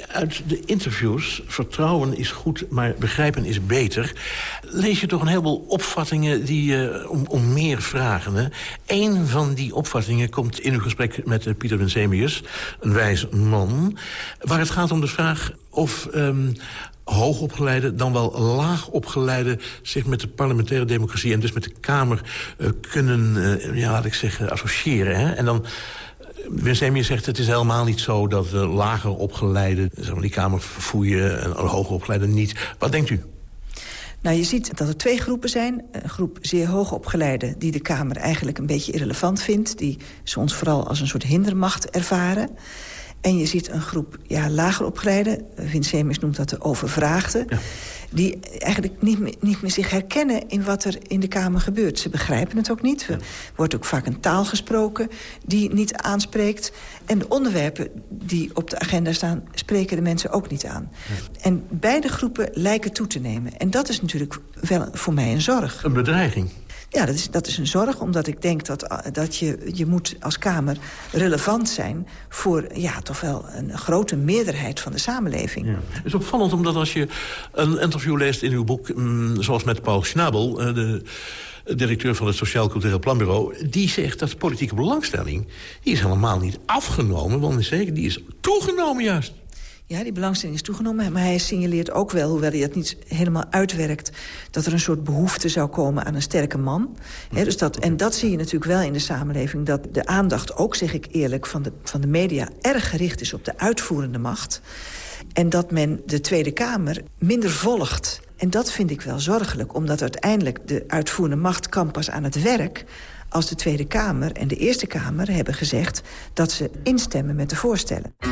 uit de interviews... vertrouwen is goed, maar begrijpen is beter... lees je toch een heleboel opvattingen die uh, om, om meer vragen. Eén van die opvattingen komt in uw gesprek met uh, Pieter Winsemius... een wijs man, waar het gaat om de vraag of... Um, hoogopgeleide dan wel laagopgeleide... zich met de parlementaire democratie en dus met de Kamer uh, kunnen, uh, ja, laat ik zeggen, associëren. Hè? En dan... Winsemius zegt het is helemaal niet zo dat de lager opgeleide... Zeg maar, die Kamer vervoeien en hoger opgeleide niet. Wat denkt u? Nou, je ziet dat er twee groepen zijn. Een groep zeer hoogopgeleide die de Kamer eigenlijk een beetje irrelevant vindt. Die ze ons vooral als een soort hindermacht ervaren. En je ziet een groep ja, lager opgeleide, Vincemus noemt dat de overvraagde... Ja. die eigenlijk niet meer, niet meer zich herkennen in wat er in de Kamer gebeurt. Ze begrijpen het ook niet. Er wordt ook vaak een taal gesproken die niet aanspreekt. En de onderwerpen die op de agenda staan, spreken de mensen ook niet aan. En beide groepen lijken toe te nemen. En dat is natuurlijk wel voor mij een zorg. Een bedreiging. Ja, dat is, dat is een zorg, omdat ik denk dat, dat je, je moet als Kamer relevant zijn... voor ja, toch wel een grote meerderheid van de samenleving. Ja. Het is opvallend, omdat als je een interview leest in uw boek... Mm, zoals met Paul Schnabel, eh, de directeur van het Sociaal Cultureel Planbureau... die zegt dat de politieke belangstelling... die is helemaal niet afgenomen, want zeker die is toegenomen juist. Ja, die belangstelling is toegenomen. Maar hij signaleert ook wel, hoewel hij dat niet helemaal uitwerkt... dat er een soort behoefte zou komen aan een sterke man. dus dat, en dat zie je natuurlijk wel in de samenleving... dat de aandacht, ook zeg ik eerlijk, van de, van de media... erg gericht is op de uitvoerende macht. En dat men de Tweede Kamer minder volgt. En dat vind ik wel zorgelijk, omdat uiteindelijk de uitvoerende macht... kan pas aan het werk als de Tweede Kamer en de Eerste Kamer hebben gezegd... dat ze instemmen met de voorstellen.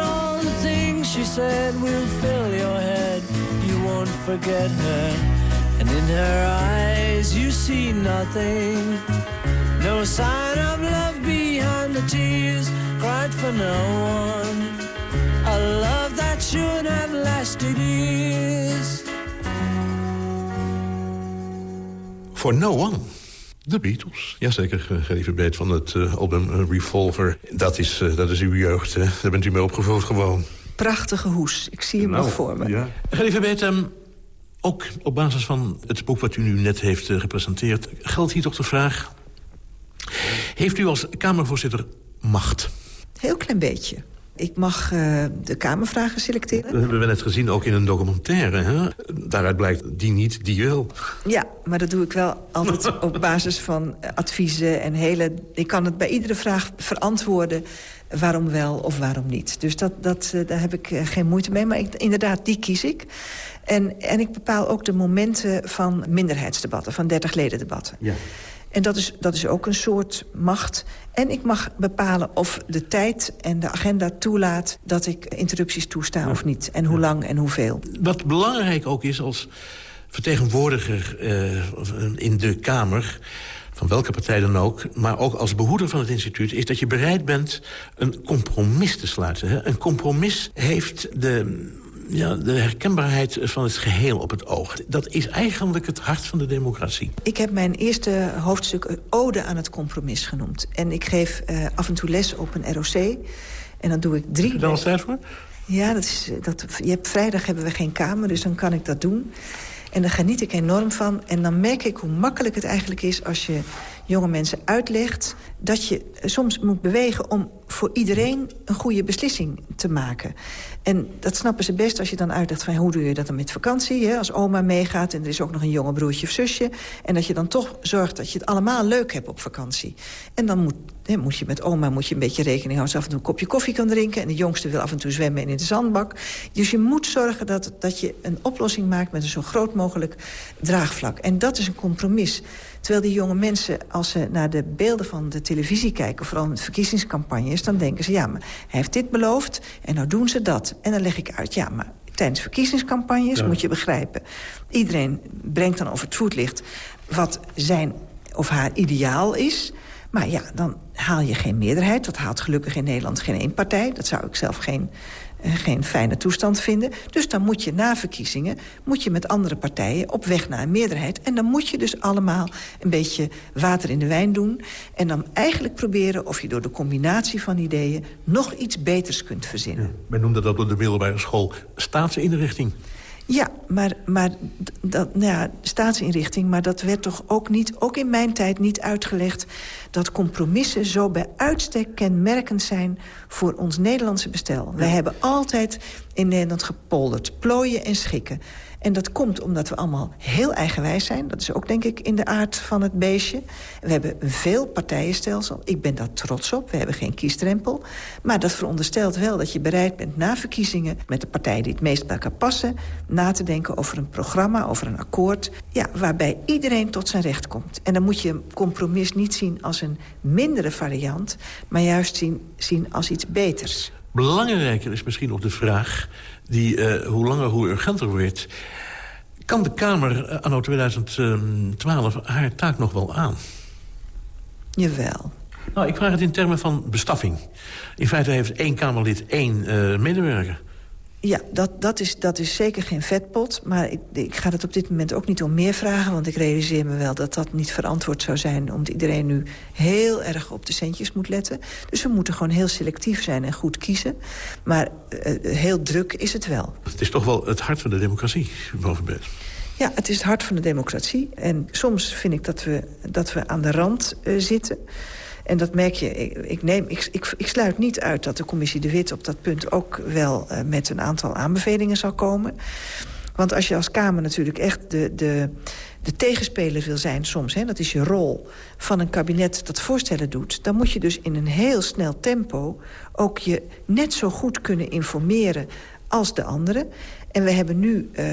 she said will fill your head. You won't forget her. And in her eyes you see nothing. No sign of love behind the tears cried for no one. A love that should have lasted years. For no one. De Beatles, jazeker, geliefde beet van het uh, album uh, Revolver. Dat is, dat is uw jeugd, hè? daar bent u mee opgevoed gewoon prachtige hoes. Ik zie hem nou, nog voor me. Ja. Gelieve um, ook op basis van het boek wat u nu net heeft uh, gepresenteerd... geldt hier toch de vraag... heeft u als Kamervoorzitter macht? Heel klein beetje. Ik mag uh, de Kamervragen selecteren. Dat hebben we net gezien, ook in een documentaire. Hè? Daaruit blijkt die niet, die wel. Ja, maar dat doe ik wel altijd (laughs) op basis van adviezen en hele... Ik kan het bij iedere vraag verantwoorden waarom wel of waarom niet. Dus dat, dat, uh, daar heb ik uh, geen moeite mee. Maar ik, inderdaad, die kies ik. En, en ik bepaal ook de momenten van minderheidsdebatten, van 30 leden debatten. Ja. En dat is, dat is ook een soort macht. En ik mag bepalen of de tijd en de agenda toelaat... dat ik interrupties toesta of niet. En hoe lang en hoeveel. Wat belangrijk ook is als vertegenwoordiger uh, in de Kamer van welke partij dan ook... maar ook als behoeder van het instituut... is dat je bereid bent een compromis te sluiten. Een compromis heeft de, ja, de herkenbaarheid van het geheel op het oog. Dat is eigenlijk het hart van de democratie. Ik heb mijn eerste hoofdstuk Ode aan het compromis genoemd. En ik geef uh, af en toe les op een ROC. En dan doe ik drie... Heb je daar al tijd voor? Ja, dat is, dat, je hebt, vrijdag hebben we geen kamer, dus dan kan ik dat doen. En daar geniet ik enorm van. En dan merk ik hoe makkelijk het eigenlijk is als je jonge mensen uitlegt... dat je soms moet bewegen om voor iedereen een goede beslissing te maken. En dat snappen ze best als je dan uitlegt van hoe doe je dat dan met vakantie. Hè? Als oma meegaat en er is ook nog een jonge broertje of zusje. En dat je dan toch zorgt dat je het allemaal leuk hebt op vakantie. En dan moet, hè, moet je met oma moet je een beetje rekening houden... als af en toe een kopje koffie kan drinken. En de jongste wil af en toe zwemmen in de zandbak. Dus je moet zorgen dat, dat je een oplossing maakt... met een zo groot mogelijk draagvlak. En dat is een compromis. Terwijl die jonge mensen, als ze naar de beelden van de televisie kijken... vooral met verkiezingscampagnes, dan denken ze... ja, maar hij heeft dit beloofd en nou doen ze dat. En dan leg ik uit, ja, maar tijdens verkiezingscampagnes moet je begrijpen... iedereen brengt dan over het voetlicht wat zijn of haar ideaal is... Maar ja, dan haal je geen meerderheid. Dat haalt gelukkig in Nederland geen één partij. Dat zou ik zelf geen geen fijne toestand vinden. Dus dan moet je na verkiezingen moet je met andere partijen op weg naar een meerderheid. En dan moet je dus allemaal een beetje water in de wijn doen. En dan eigenlijk proberen of je door de combinatie van ideeën... nog iets beters kunt verzinnen. Men noemde dat op de middelbare school staatsinrichting. Ja, maar, maar dat, nou ja, staatsinrichting, maar dat werd toch ook niet... ook in mijn tijd niet uitgelegd dat compromissen zo bij uitstek kenmerkend zijn... voor ons Nederlandse bestel. Wij hebben altijd in Nederland gepolderd, plooien en schikken. En dat komt omdat we allemaal heel eigenwijs zijn. Dat is ook, denk ik, in de aard van het beestje. We hebben veel partijenstelsel. Ik ben daar trots op. We hebben geen kiesdrempel. Maar dat veronderstelt wel dat je bereid bent na verkiezingen... met de partijen die het meest bij elkaar passen... na te denken over een programma, over een akkoord... Ja, waarbij iedereen tot zijn recht komt. En dan moet je een compromis niet zien als een mindere variant... maar juist zien, zien als iets beters. Belangrijker is misschien ook de vraag die uh, hoe langer hoe urgenter wordt. Kan de Kamer uh, anno 2012 haar taak nog wel aan? Jawel. Nou, ik vraag het in termen van bestaffing. In feite heeft één Kamerlid één uh, medewerker. Ja, dat, dat, is, dat is zeker geen vetpot. Maar ik, ik ga het op dit moment ook niet om meer vragen... want ik realiseer me wel dat dat niet verantwoord zou zijn... omdat iedereen nu heel erg op de centjes moet letten. Dus we moeten gewoon heel selectief zijn en goed kiezen. Maar uh, heel druk is het wel. Het is toch wel het hart van de democratie, bovenbed. Ja, het is het hart van de democratie. En soms vind ik dat we, dat we aan de rand uh, zitten... En dat merk je, ik, neem, ik, ik, ik, sluit niet uit dat de commissie De Wit op dat punt ook wel uh, met een aantal aanbevelingen zal komen. Want als je als Kamer natuurlijk echt de, de, de tegenspeler wil zijn soms... Hè, dat is je rol van een kabinet dat voorstellen doet... dan moet je dus in een heel snel tempo ook je net zo goed kunnen informeren als de anderen. En we hebben nu, uh,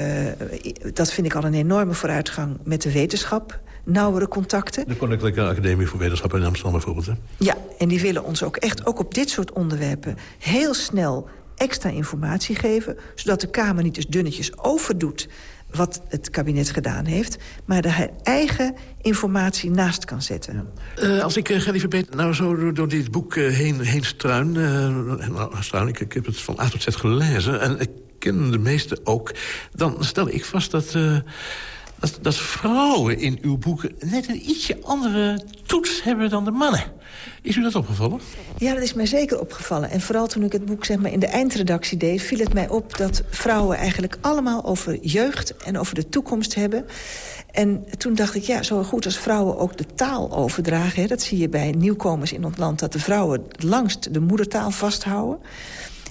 dat vind ik al een enorme vooruitgang met de wetenschap nauwere contacten. De Koninklijke Academie voor Wetenschap in Amsterdam bijvoorbeeld, hè? Ja, en die willen ons ook echt, ook op dit soort onderwerpen... heel snel extra informatie geven... zodat de Kamer niet dus dunnetjes overdoet wat het kabinet gedaan heeft... maar er eigen informatie naast kan zetten. Uh, als ik, uh, Gerry Verbeet, nou zo door, door dit boek uh, heen, heen struin... nou, struin ik, ik heb het van A tot Z gelezen en ik ken de meeste ook... dan stel ik vast dat dat, dat vrouwen in uw boeken net een ietsje andere toets hebben dan de mannen. Is u dat opgevallen? Ja, dat is mij zeker opgevallen. En vooral toen ik het boek zeg maar, in de eindredactie deed... viel het mij op dat vrouwen eigenlijk allemaal over jeugd en over de toekomst hebben. En toen dacht ik, ja, zo goed als vrouwen ook de taal overdragen... Hè, dat zie je bij nieuwkomers in ons land... dat de vrouwen langst de moedertaal vasthouden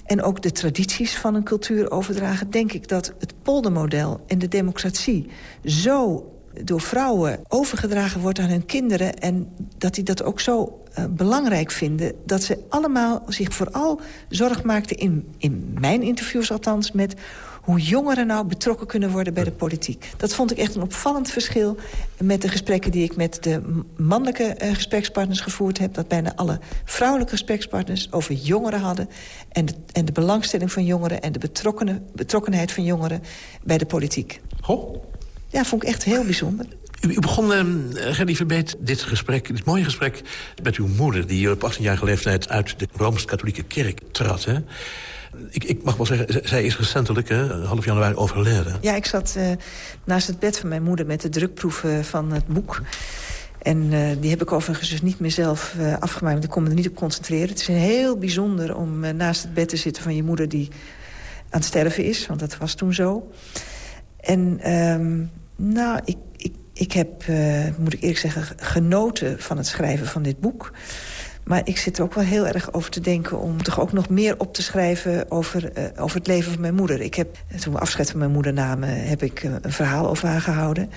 en ook de tradities van een cultuur overdragen... denk ik dat het poldermodel en de democratie zo door vrouwen overgedragen wordt aan hun kinderen... en dat die dat ook zo uh, belangrijk vinden... dat ze allemaal zich vooral zorg maakten, in, in mijn interviews althans... met hoe jongeren nou betrokken kunnen worden bij de politiek. Dat vond ik echt een opvallend verschil met de gesprekken die ik met de mannelijke uh, gesprekspartners gevoerd heb. Dat bijna alle vrouwelijke gesprekspartners over jongeren hadden. En de, en de belangstelling van jongeren en de betrokkenheid van jongeren bij de politiek. Goh. Ja, vond ik echt heel bijzonder. U, begon, uh, Gerdy Verbeet, dit gesprek, dit mooie gesprek... met uw moeder, die op 18-jarige leeftijd uit de Rooms-Katholieke Kerk trad. Hè? Ik, ik, mag wel zeggen, zij is recentelijk, hè, half januari, overleden. Ja, ik zat uh, naast het bed van mijn moeder met de drukproeven van het boek. En uh, die heb ik overigens dus niet meer zelf uh, afgemaakt. Want ik kon me er niet op concentreren. Het is heel bijzonder om naast het bed te zitten van je moeder... die aan het sterven is, want dat was toen zo. En um, nou, ik, ik, ik heb, moet ik eerlijk zeggen, genoten van het schrijven van dit boek. Maar ik zit er ook wel heel erg over te denken... om toch ook nog meer op te schrijven over, uh, over het leven van mijn moeder. Ik heb, toen we afscheid van mijn moeder namen... heb ik uh, een verhaal over haar gehouden.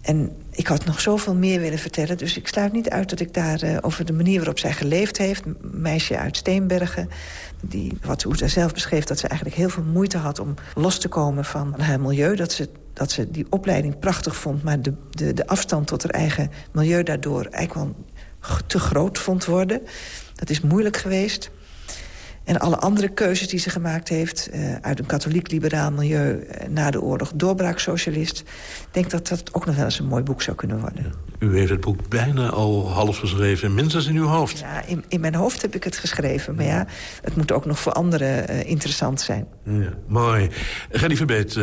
En ik had nog zoveel meer willen vertellen. Dus ik sluit niet uit dat ik daar over de manier waarop zij geleefd heeft... meisje uit Steenbergen, die, wat zij zelf beschreef... dat ze eigenlijk heel veel moeite had om los te komen van haar milieu. Dat ze, dat ze die opleiding prachtig vond... maar de, de, de afstand tot haar eigen milieu daardoor eigenlijk wel te groot vond worden. Dat is moeilijk geweest. En alle andere keuzes die ze gemaakt heeft... Uh, uit een katholiek-liberaal milieu uh, na de oorlog doorbraaksocialist... ik denk dat dat ook nog wel eens een mooi boek zou kunnen worden. U heeft het boek bijna al half geschreven, minstens in uw hoofd. Ja, in, in mijn hoofd heb ik het geschreven. Maar ja, het moet ook nog voor anderen uh, interessant zijn. Ja, mooi. Gerdy Verbeet,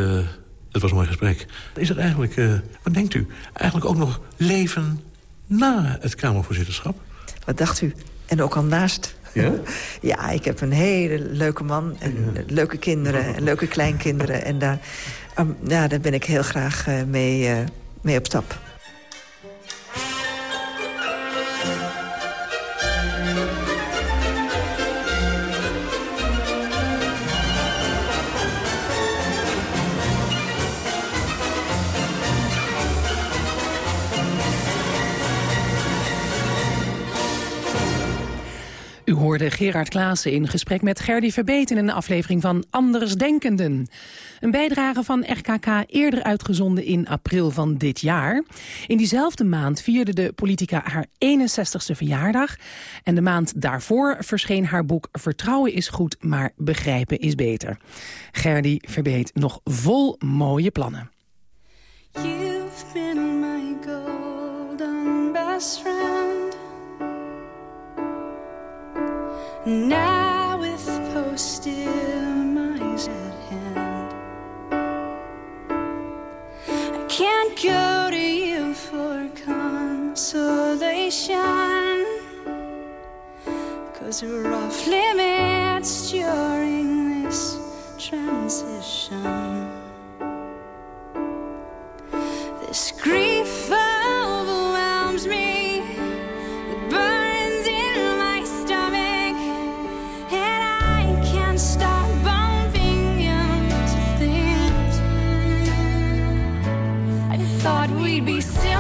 het was een mooi gesprek. Is er eigenlijk, wat denkt u, eigenlijk ook nog leven na het Kamervoorzitterschap? Wat dacht u? En ook al naast ja? (laughs) ja, ik heb een hele leuke man. En ja. leuke kinderen en leuke kleinkinderen. En daar, um, ja, daar ben ik heel graag uh, mee, uh, mee op stap. Hoorde Gerard Klaassen in gesprek met Gerdy Verbeet in een aflevering van Andersdenkenden. Een bijdrage van RKK eerder uitgezonden in april van dit jaar. In diezelfde maand vierde de politica haar 61ste verjaardag. En de maand daarvoor verscheen haar boek Vertrouwen is goed, maar begrijpen is beter. Gerdy Verbeet nog vol mooie plannen. Now with posted at hand I can't go to you for consolation. Cause we're off limits during this transition. This grief be simple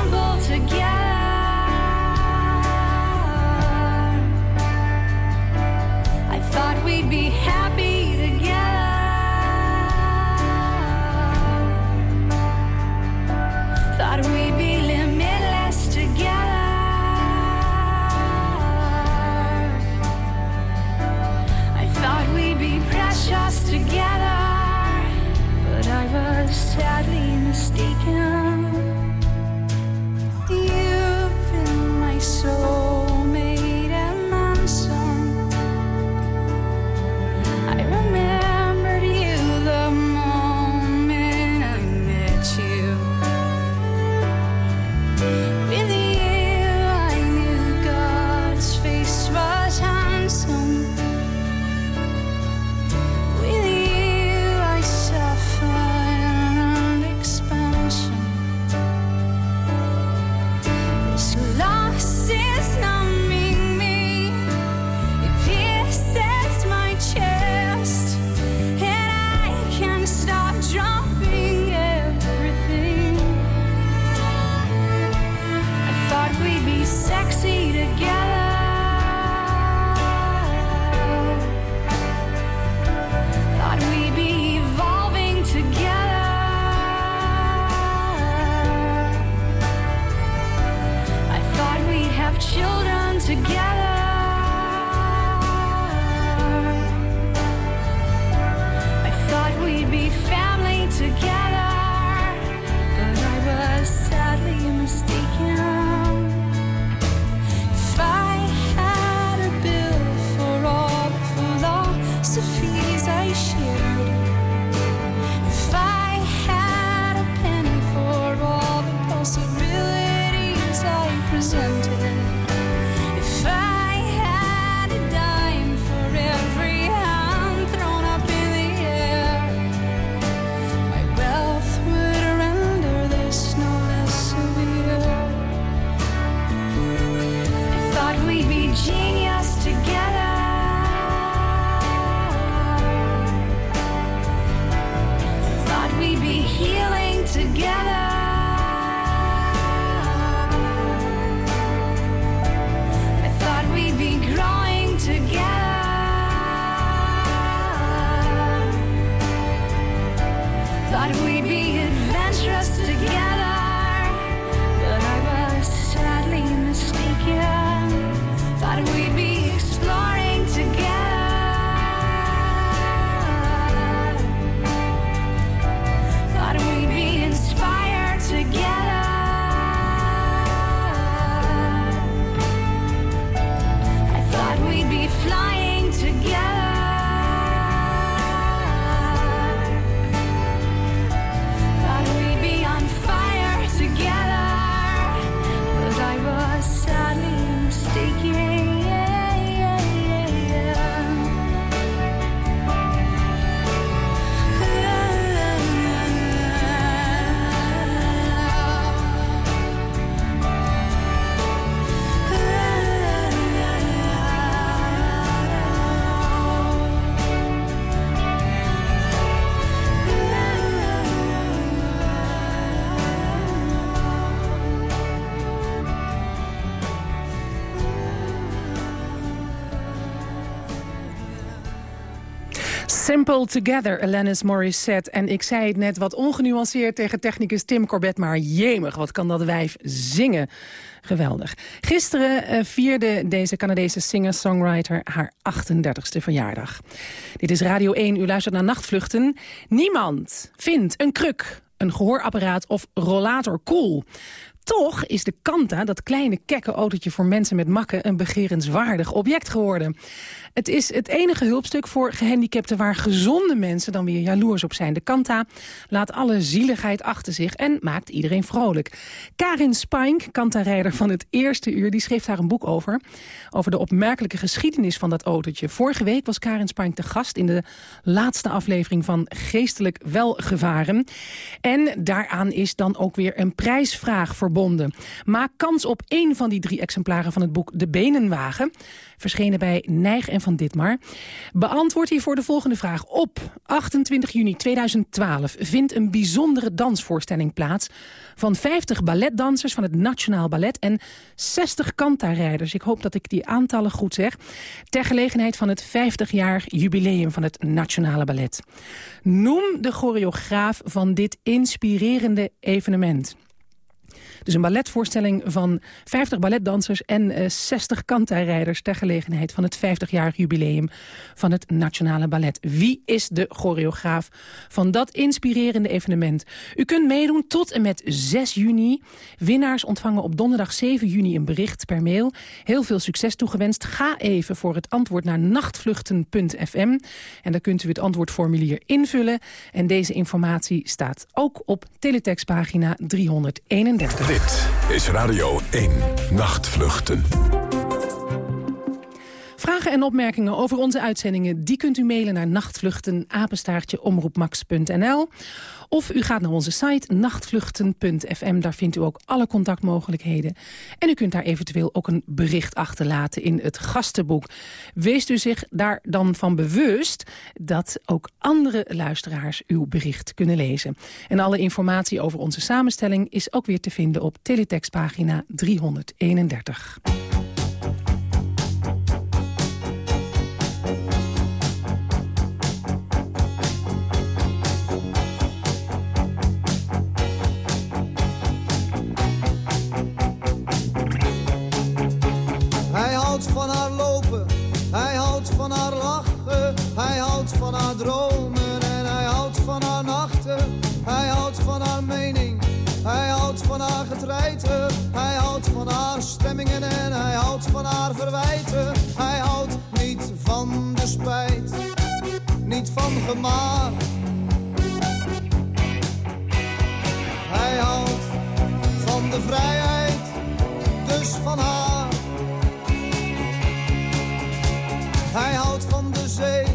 Sophie's I shared. Simple Together, Alanis Morissette. En ik zei het net wat ongenuanceerd tegen technicus Tim Corbett... maar jemig, wat kan dat wijf zingen. Geweldig. Gisteren uh, vierde deze Canadese singer-songwriter haar 38ste verjaardag. Dit is Radio 1, u luistert naar Nachtvluchten. Niemand vindt een kruk, een gehoorapparaat of rollator cool. Toch is de Kanta, dat kleine kekke autootje voor mensen met makken... een begerenswaardig object geworden. Het is het enige hulpstuk voor gehandicapten waar gezonde mensen dan weer jaloers op zijn. De Kanta laat alle zieligheid achter zich en maakt iedereen vrolijk. Karin Spink, Kanta-rijder van het eerste uur, die schreef daar een boek over. Over de opmerkelijke geschiedenis van dat autootje. Vorige week was Karin Spink de gast in de laatste aflevering van Geestelijk Welgevaren. En daaraan is dan ook weer een prijsvraag verbonden. Maak kans op één van die drie exemplaren van het boek De Benenwagen verschenen bij Nijg en van Ditmar. Beantwoord hiervoor de volgende vraag. Op 28 juni 2012 vindt een bijzondere dansvoorstelling plaats... van 50 balletdansers van het Nationaal Ballet en 60 kantarijders. Ik hoop dat ik die aantallen goed zeg. Ter gelegenheid van het 50-jarig jubileum van het Nationale Ballet. Noem de choreograaf van dit inspirerende evenement. Dus een balletvoorstelling van 50 balletdansers en uh, 60 kantijrijders... ter gelegenheid van het 50-jarig jubileum van het Nationale Ballet. Wie is de choreograaf van dat inspirerende evenement? U kunt meedoen tot en met 6 juni. Winnaars ontvangen op donderdag 7 juni een bericht per mail. Heel veel succes toegewenst. Ga even voor het antwoord naar nachtvluchten.fm. En daar kunt u het antwoordformulier invullen. En deze informatie staat ook op teletextpagina 331. Dit is Radio 1 Nachtvluchten. Vragen en opmerkingen over onze uitzendingen... die kunt u mailen naar nachtvluchten-omroepmax.nl. Of u gaat naar onze site nachtvluchten.fm. Daar vindt u ook alle contactmogelijkheden. En u kunt daar eventueel ook een bericht achterlaten in het gastenboek. Wees u zich daar dan van bewust dat ook andere luisteraars uw bericht kunnen lezen. En alle informatie over onze samenstelling is ook weer te vinden op teletextpagina 331. Van haar verwijten. Hij houdt niet van de spijt, niet van gemaar. Hij houdt van de vrijheid, dus van haar. Hij houdt van de zee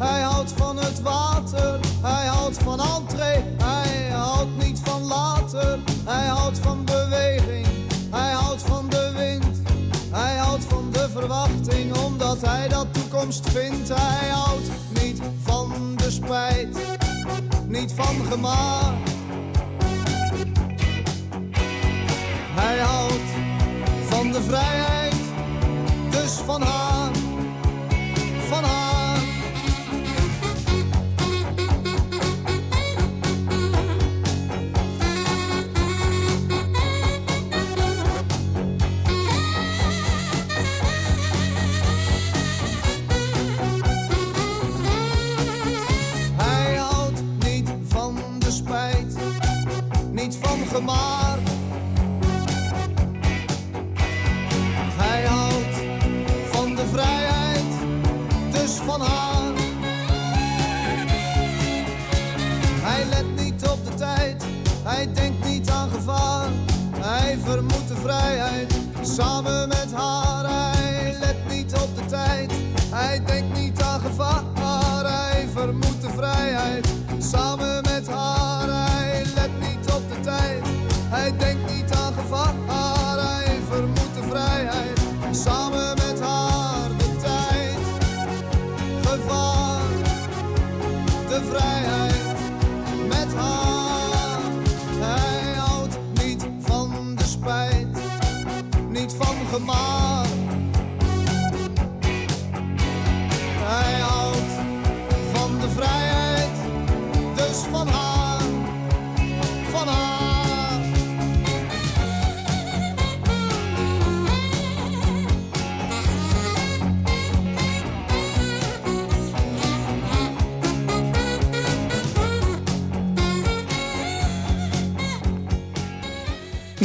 hij houdt van het water, hij houdt van entree. Hij houdt niet van later, hij houdt van beweging. Hij houdt van verwachting. Omdat hij dat toekomst vindt. Hij houdt niet van de spijt, niet van gemaar. Hij houdt van de vrijheid, dus van haar,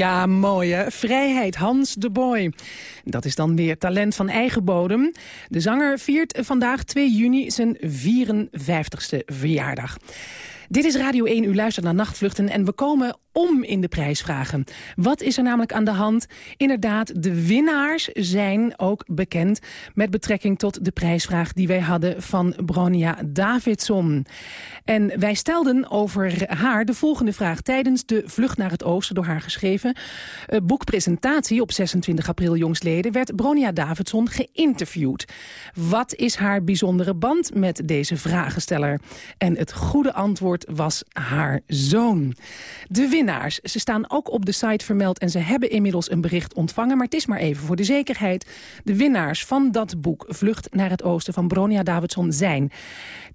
Ja, mooi hè. Vrijheid, Hans de Boy. Dat is dan weer talent van eigen bodem. De zanger viert vandaag 2 juni zijn 54ste verjaardag. Dit is Radio 1, u luistert naar Nachtvluchten en we komen om in de prijsvragen. Wat is er namelijk aan de hand? Inderdaad, de winnaars zijn ook bekend met betrekking tot de prijsvraag die wij hadden van Bronia Davidson. En wij stelden over haar de volgende vraag tijdens de Vlucht naar het Oosten door haar geschreven uh, boekpresentatie op 26 april jongstleden werd Bronia Davidson geïnterviewd. Wat is haar bijzondere band met deze vragensteller? En het goede antwoord was haar zoon. De winnaars, ze staan ook op de site vermeld en ze hebben inmiddels een bericht ontvangen, maar het is maar even voor de zekerheid. De winnaars van dat boek Vlucht naar het Oosten van Bronia Davidson zijn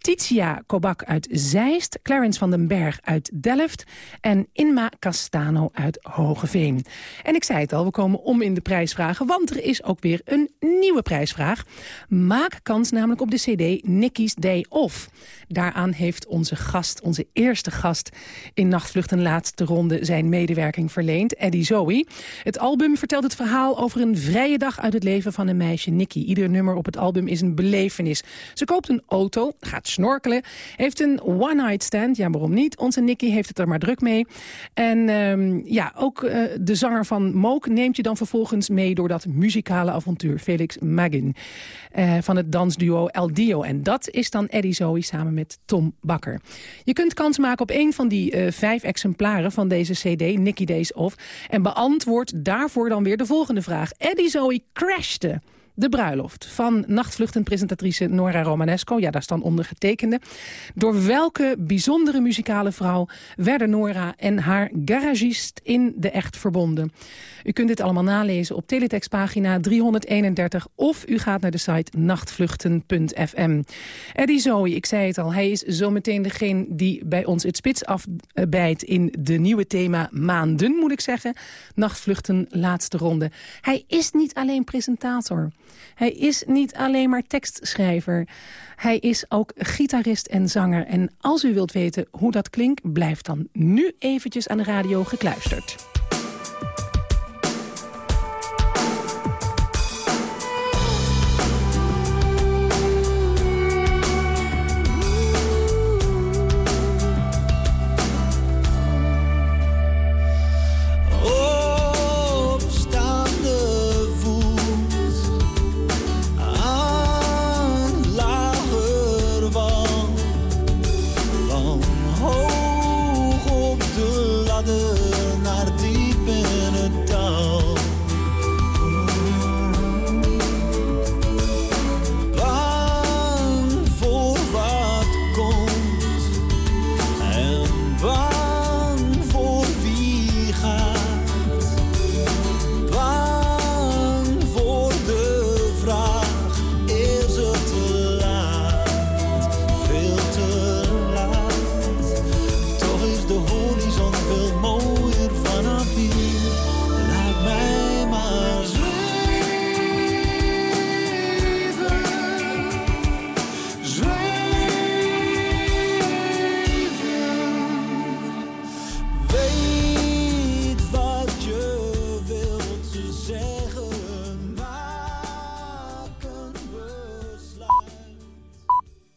Titia Kobak uit Zeist, Clarence van den Berg uit Delft en Inma Castano uit Hogeveen. En ik zei het al, we komen om in de prijsvragen, want er is ook weer een nieuwe prijsvraag. Maak kans namelijk op de cd Nicky's Day Off. Daaraan heeft onze gast, onze eerste gast in Nachtvluchten laatste ronde zijn medewerking verleend, Eddie Zoe. Het album vertelt het verhaal over een vrije dag uit het leven van een meisje, Nicky. Ieder nummer op het album is een belevenis. Ze koopt een auto, gaat snorkelen, heeft een one-night stand. Ja, waarom niet? Onze Nicky heeft het er maar druk mee. En um, ja, ook uh, de zanger van Mook neemt je dan vervolgens mee door dat muzikale avontuur. Felix Magin uh, van het dansduo El Dio. En dat is dan Eddie Zoe samen met Tom Bakker. Je kunt kans maken op een van die uh, vijf exemplaren van deze cd, Nicky Days Off. En beantwoord daarvoor dan weer de volgende vraag. Eddie Zoe crashte de bruiloft van nachtvluchtenpresentatrice Nora Romanesco. Ja, daar staan ondergetekende. Door welke bijzondere muzikale vrouw werden Nora en haar garagist in de echt verbonden? U kunt dit allemaal nalezen op teletextpagina 331 of u gaat naar de site nachtvluchten.fm. Eddie Zoe, ik zei het al, hij is zometeen degene die bij ons het spits afbijt in de nieuwe thema maanden, moet ik zeggen. Nachtvluchten, laatste ronde. Hij is niet alleen presentator. Hij is niet alleen maar tekstschrijver. Hij is ook gitarist en zanger. En als u wilt weten hoe dat klinkt, blijf dan nu eventjes aan de radio gekluisterd.